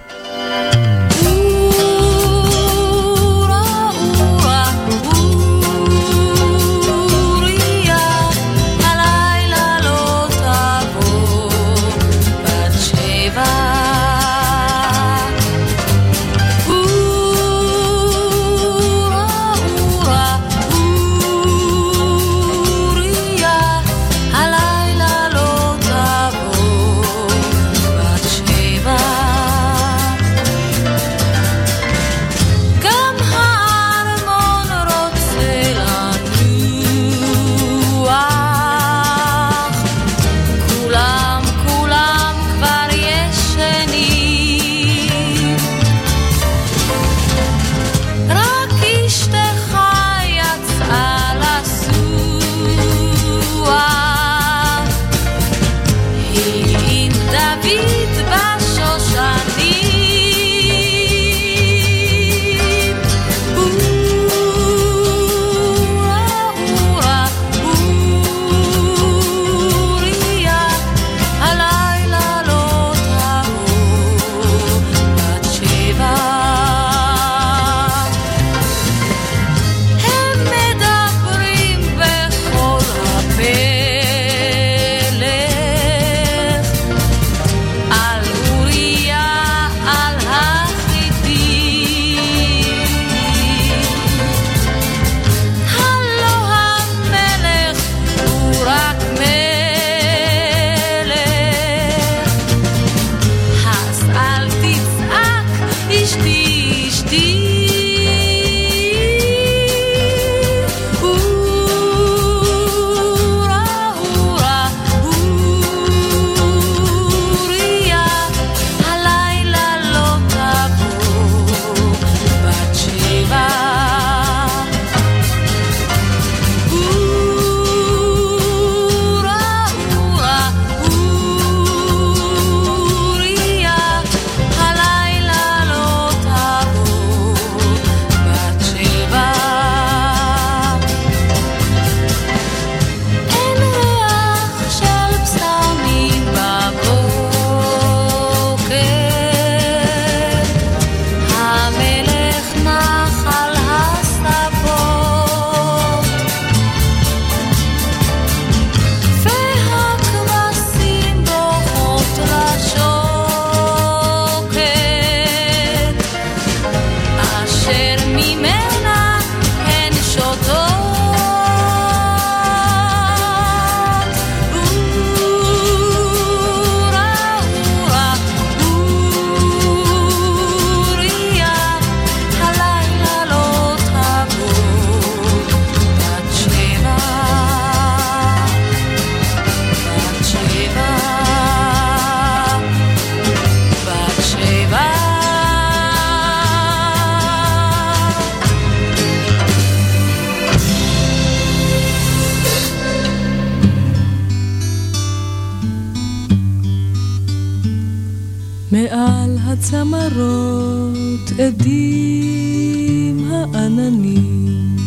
S14: מעל הצמרות עדים העננים.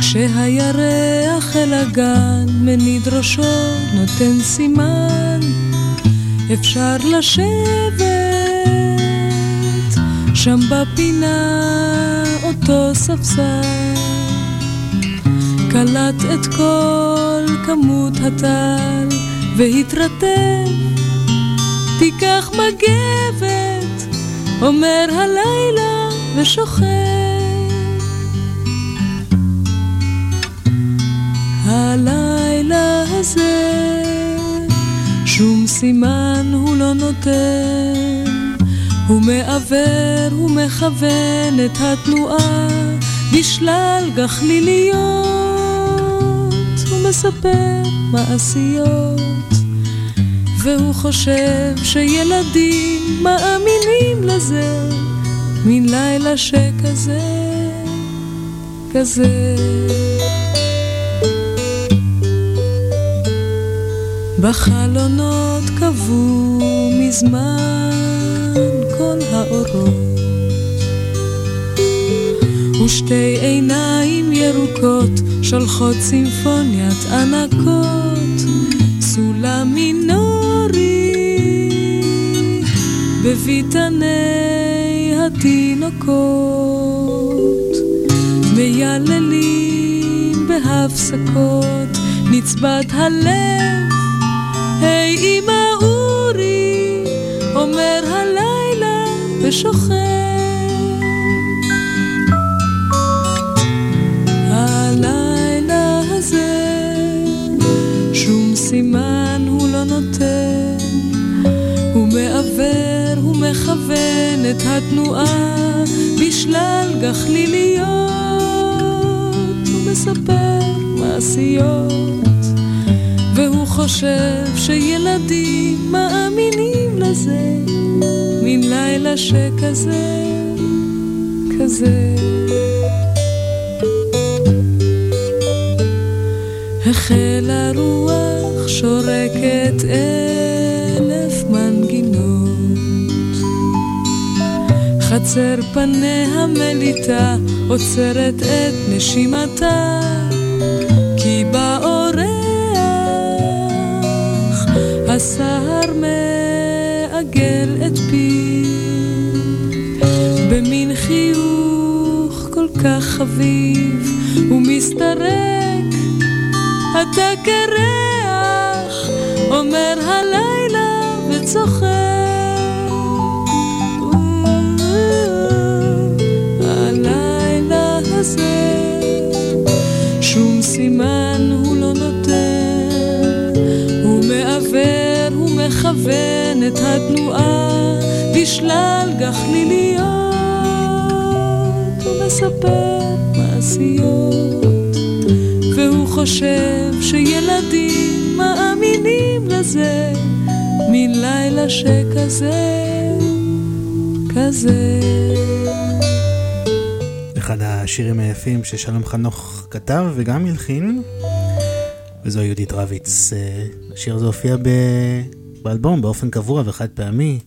S14: כשהירח אל הגן מניד ראשו נותן סימן, אפשר לשבת שם בפינה אותו ספסל. קלט את כל כמות הטל והתרטב תיקח מגבת, אומר הלילה ושוכב. הלילה הזה, שום סימן הוא לא נותן, הוא מעוור ומכוון את התנועה בשלל גחליליות, הוא מספר מעשיות. והוא חושב שילדים מאמינים לזה, מן לילה שכזה, כזה. בחלונות קבעו מזמן כל האורות. ושתי עיניים ירוקות שולחות סימפוניית ענקות. סולם בביתני התינוקות מייללים בהפסקות נצבת הלב. היי hey, אמא אורי אומר הלילה ושוכב סימן מכוון את התנועה בשלל גחליליות, הוא מספר מעשיות, והוא חושב שילדים מאמינים לזה, מן לילה שכזה, כזה. החלה רוח שורקת אלף חצר פניה מליטה עוצרת את נשימתה, כי באורח הסהר מעגל את פיו, במין חיוך כל כך חביב, ומסתרק אתה קרח, אומר הלילה וצוחק. מכוון את התנועה בשלל גחליליות, הוא מספר מעשיות. והוא חושב שילדים מאמינים לזה, מן לילה שכזה, כזה.
S3: אחד השירים היפים ששלום חנוך כתב וגם הלחין, וזו יהודית רביץ. אה, השיר הזה הופיע ב... באלבום באופן קבוע וחד פעמי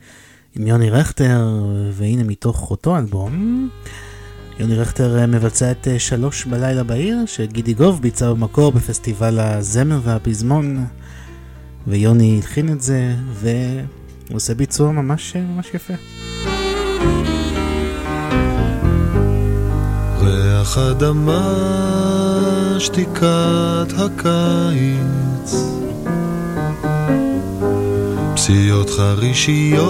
S3: עם יוני רכטר, והנה מתוך אותו אלבום. יוני רכטר אה, מבצע את אה, שלוש בלילה בעיר, שגידי גוב ביצע במקור בפסטיבל הזמר והפזמון, ויוני הלחין את זה, והוא עושה ביצוע ממש, אה, ממש יפה.
S2: ריח אדמה, שתיקת הקיץ, פסיעות חרישיות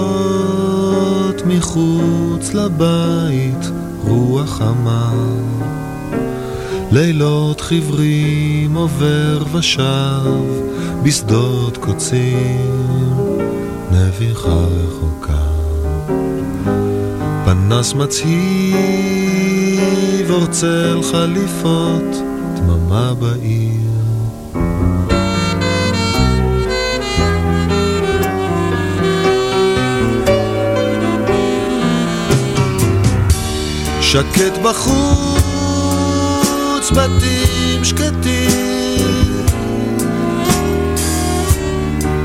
S2: מחוץ לבית, רוח חמה. לילות חיוורים עובר ושב בשדות קוצים, נביחה רחוקה. פנס מצהיב אור צל חליפות, דממה בעיר. שקט בחוץ, בתים שקטים.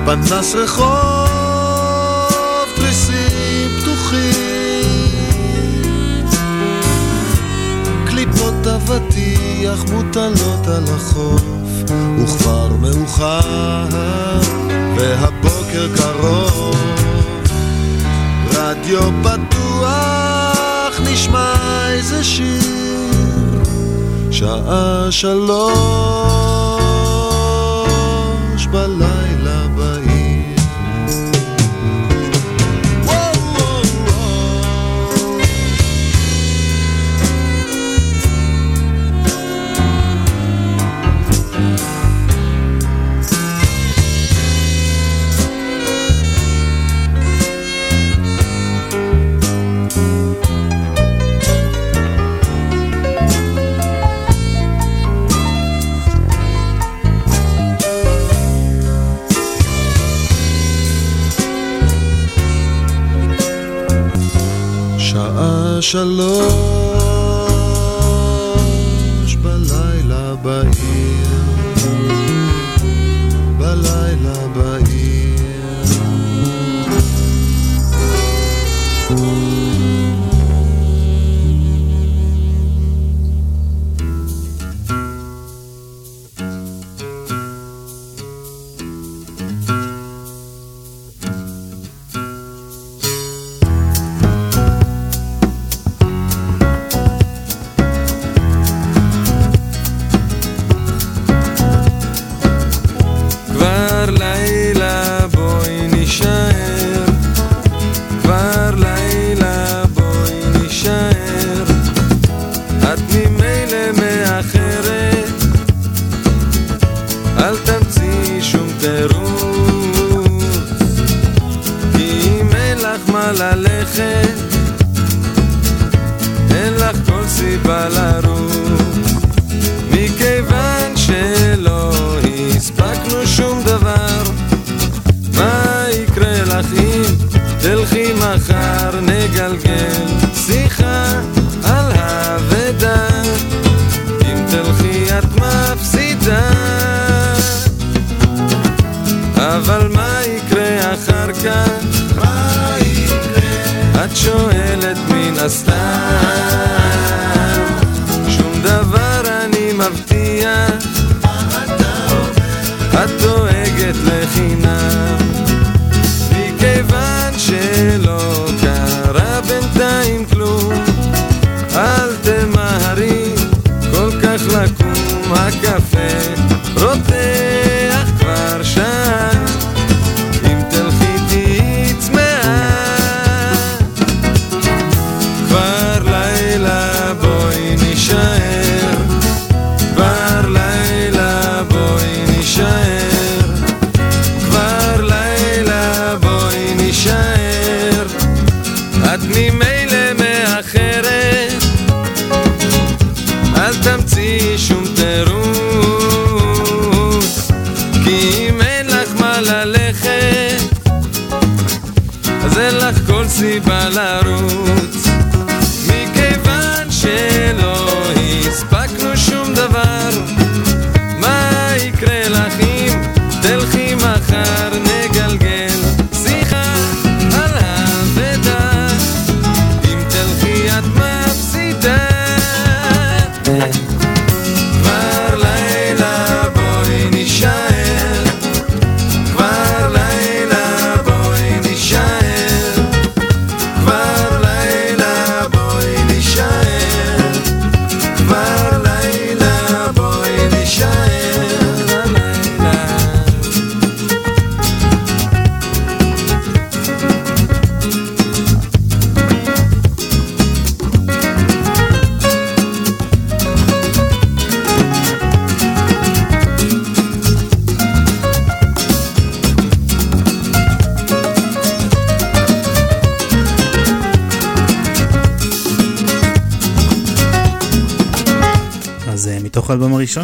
S2: פנס רחוב, תריסים פתוחים.
S17: קליפות אבטיח מוטלות על החוף, וכבר מאוחר, והבוקר קרוב. רדיו פתוח נשמע איזה שיר, שעה שלוש בלילה. שלום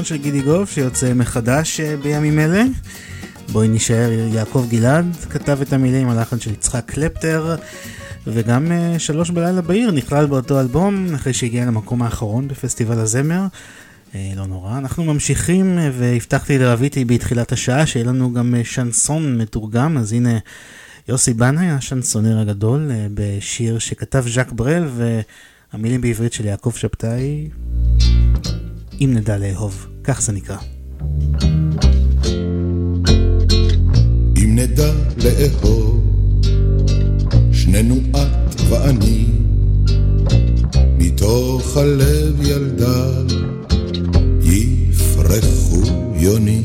S3: הראשון של גידי גוף שיוצא מחדש אה, בימים אלה. בואי נשאר, יעקב גלעד כתב את המילים, הלחן של יצחק קלפטר, וגם אה, שלוש בלילה בעיר נכלל באותו אלבום, אחרי שהגיע למקום האחרון בפסטיבל הזמר. אה, לא נורא, אנחנו ממשיכים, והבטחתי לרביטי בתחילת השעה שיהיה לנו גם שנסון מתורגם, אז הנה יוסי בנאי, השנסונר הגדול, בשיר שכתב ז'אק ברל, והמילים בעברית של יעקב שבתאי, אם נדע לאהוב. כך זה נקרא.
S30: אם נדע לאהוב, שנינו את ואני, מתוך הלב ילדה יפרחו יוני.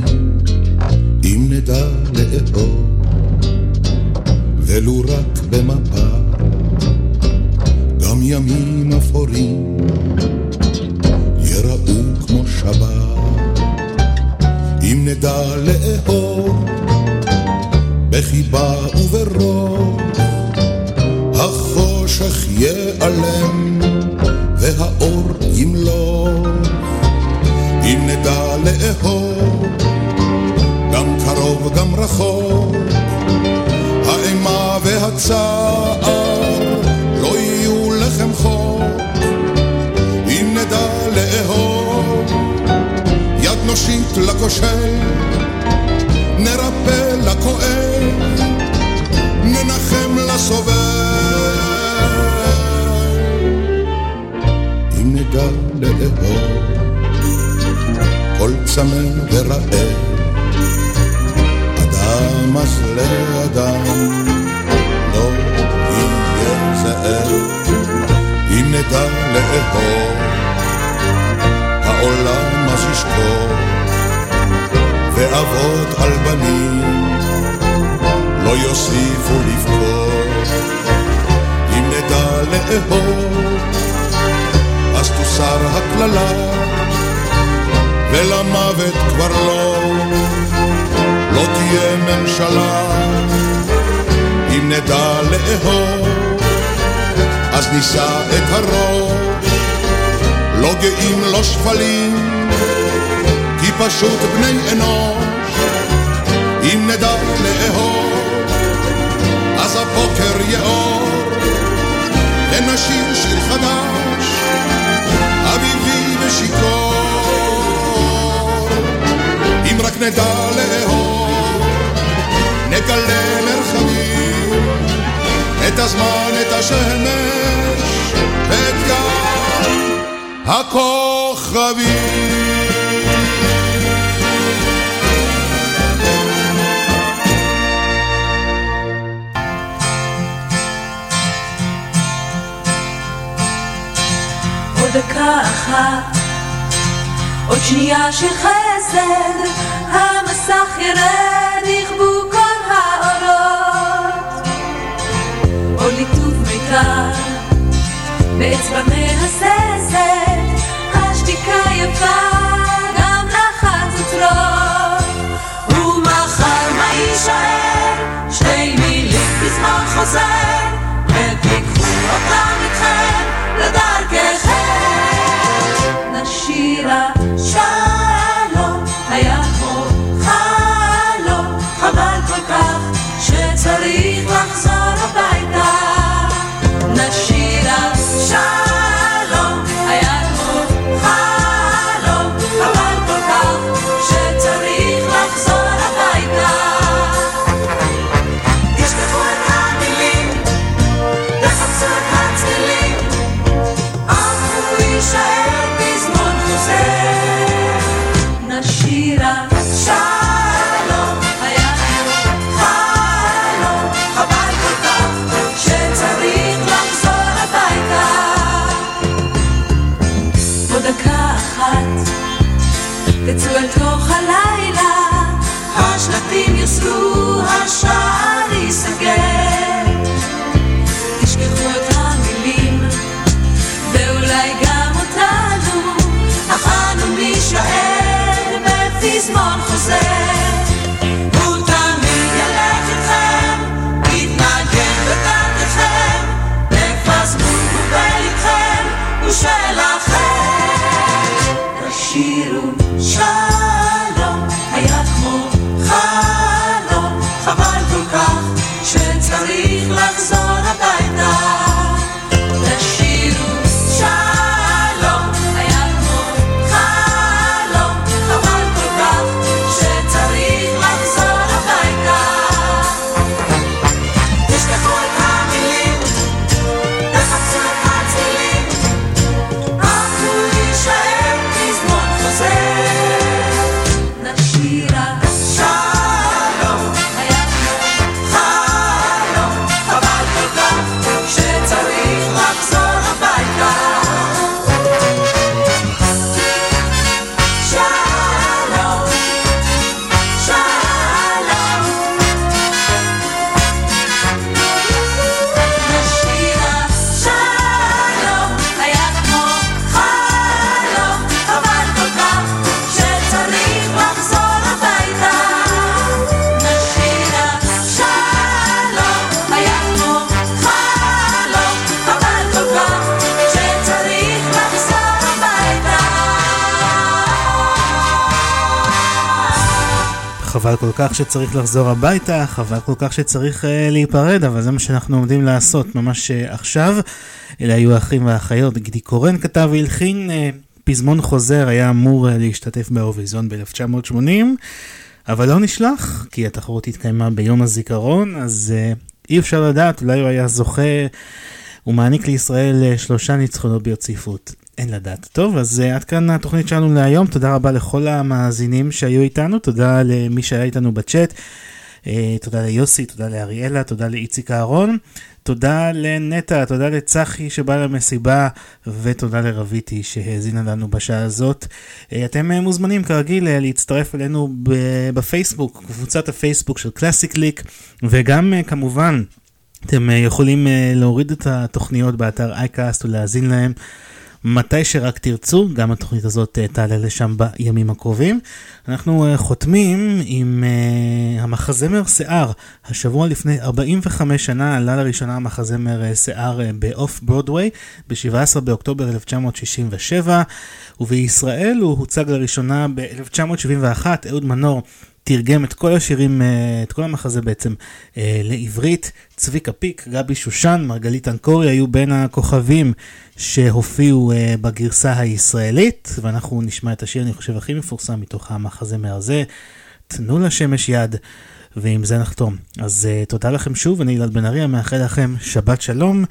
S30: לא שפלים, כי פשוט בני אנוש, אם נדע לאהוב, אז הבוקר יאור, ונשיר שיר חדש, אביבי ושיכור. אם רק נדע לאהוב, נגלה מרחבים, את הזמן, את השמש, ואת גם הכל. הכוכבים
S1: עוד דקה אחת, עוד שנייה של חסד, המסך ירד, יכבו כל האורות. עוד ליטוף מיתר, באצבע מהססת חוזר. כך שצריך לחזור הביתה, חבל כל כך שצריך
S3: uh, להיפרד, אבל זה מה שאנחנו עומדים לעשות ממש uh, עכשיו. אלה היו האחים והאחיות, גידי קורן כתב והלחין, uh, פזמון חוזר היה אמור uh, להשתתף באירוויזיון ב-1980, אבל לא נשלח, כי התחרות התקיימה ביום הזיכרון, אז uh, אי אפשר לדעת, אולי הוא היה זוכה, הוא מעניק לישראל שלושה ניצחונות ברציפות. אין לדעת. טוב, אז uh, עד כאן התוכנית שלנו להיום. תודה רבה לכל המאזינים שהיו איתנו, תודה למי שהיה איתנו בצ'אט, uh, תודה ליוסי, תודה לאריאלה, תודה לאיציק אהרון, תודה לנטע, תודה לצחי שבא למסיבה, ותודה לרביטי שהאזינה לנו בשעה הזאת. Uh, אתם מוזמנים כרגיל להצטרף אלינו בפייסבוק, קבוצת הפייסבוק של קלאסי קליק, וגם כמובן אתם יכולים להוריד את התוכניות באתר אייקאסט ולהאזין להם. מתי שרק תרצו, גם התוכנית הזאת uh, תעלה לשם בימים הקרובים. אנחנו uh, חותמים עם uh, המחזמר שיער. השבוע לפני 45 שנה עלה לראשונה המחזמר שיער באוף ברודוויי ב-17 באוקטובר 1967, ובישראל הוא הוצג לראשונה ב-1971, אהוד מנור. תרגם את כל השירים, את כל המחזה בעצם לעברית. צביקה פיק, גבי שושן, מרגלית אנקורי היו בין הכוכבים שהופיעו בגרסה הישראלית, ואנחנו נשמע את השיר, אני חושב, הכי מפורסם מתוך המחזמר הזה, תנו לשמש יד, ועם זה נחתום. אז תודה לכם שוב, אני אילן בן ארי, מאחל לכם שבת שלום,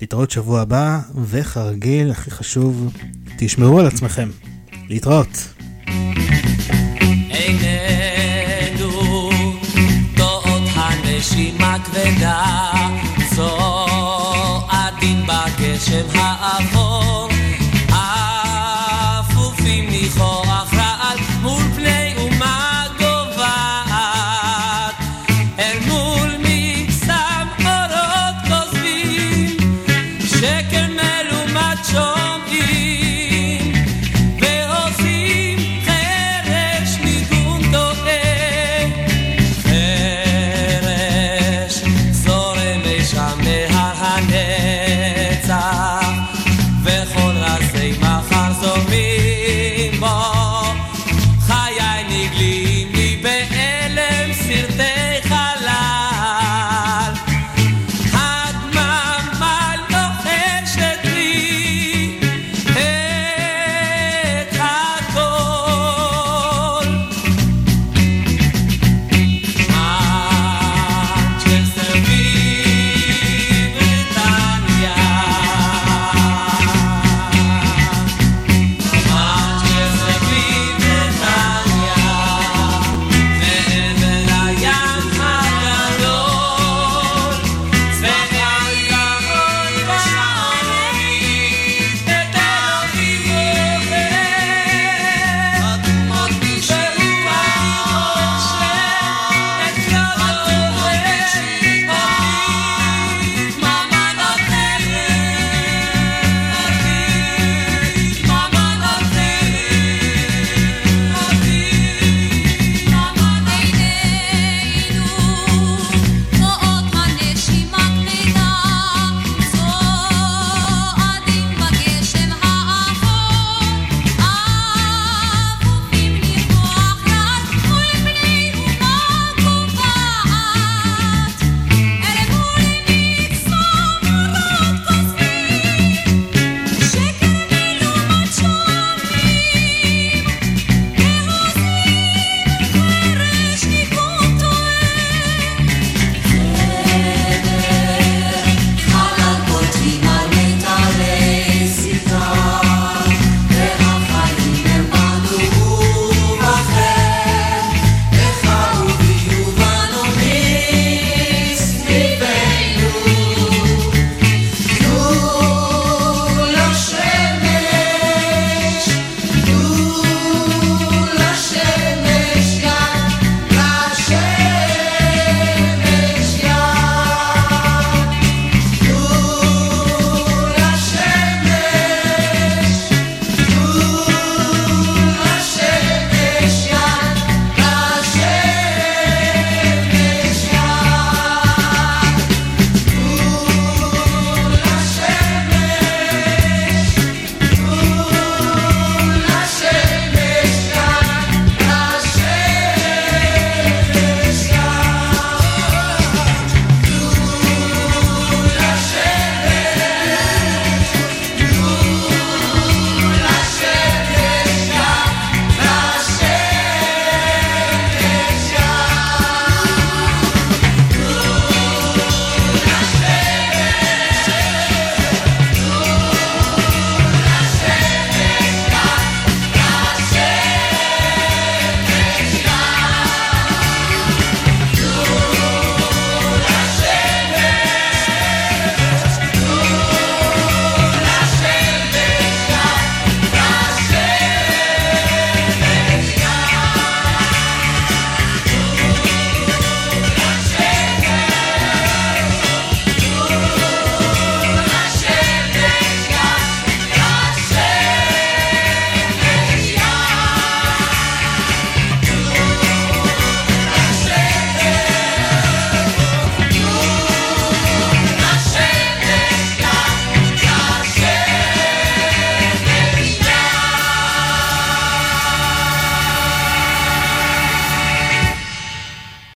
S3: להתראות שבוע הבא, וכרגיל, הכי חשוב, תשמרו על עצמכם. להתראות. thank you הכבדה, צועדים בגשם העבור.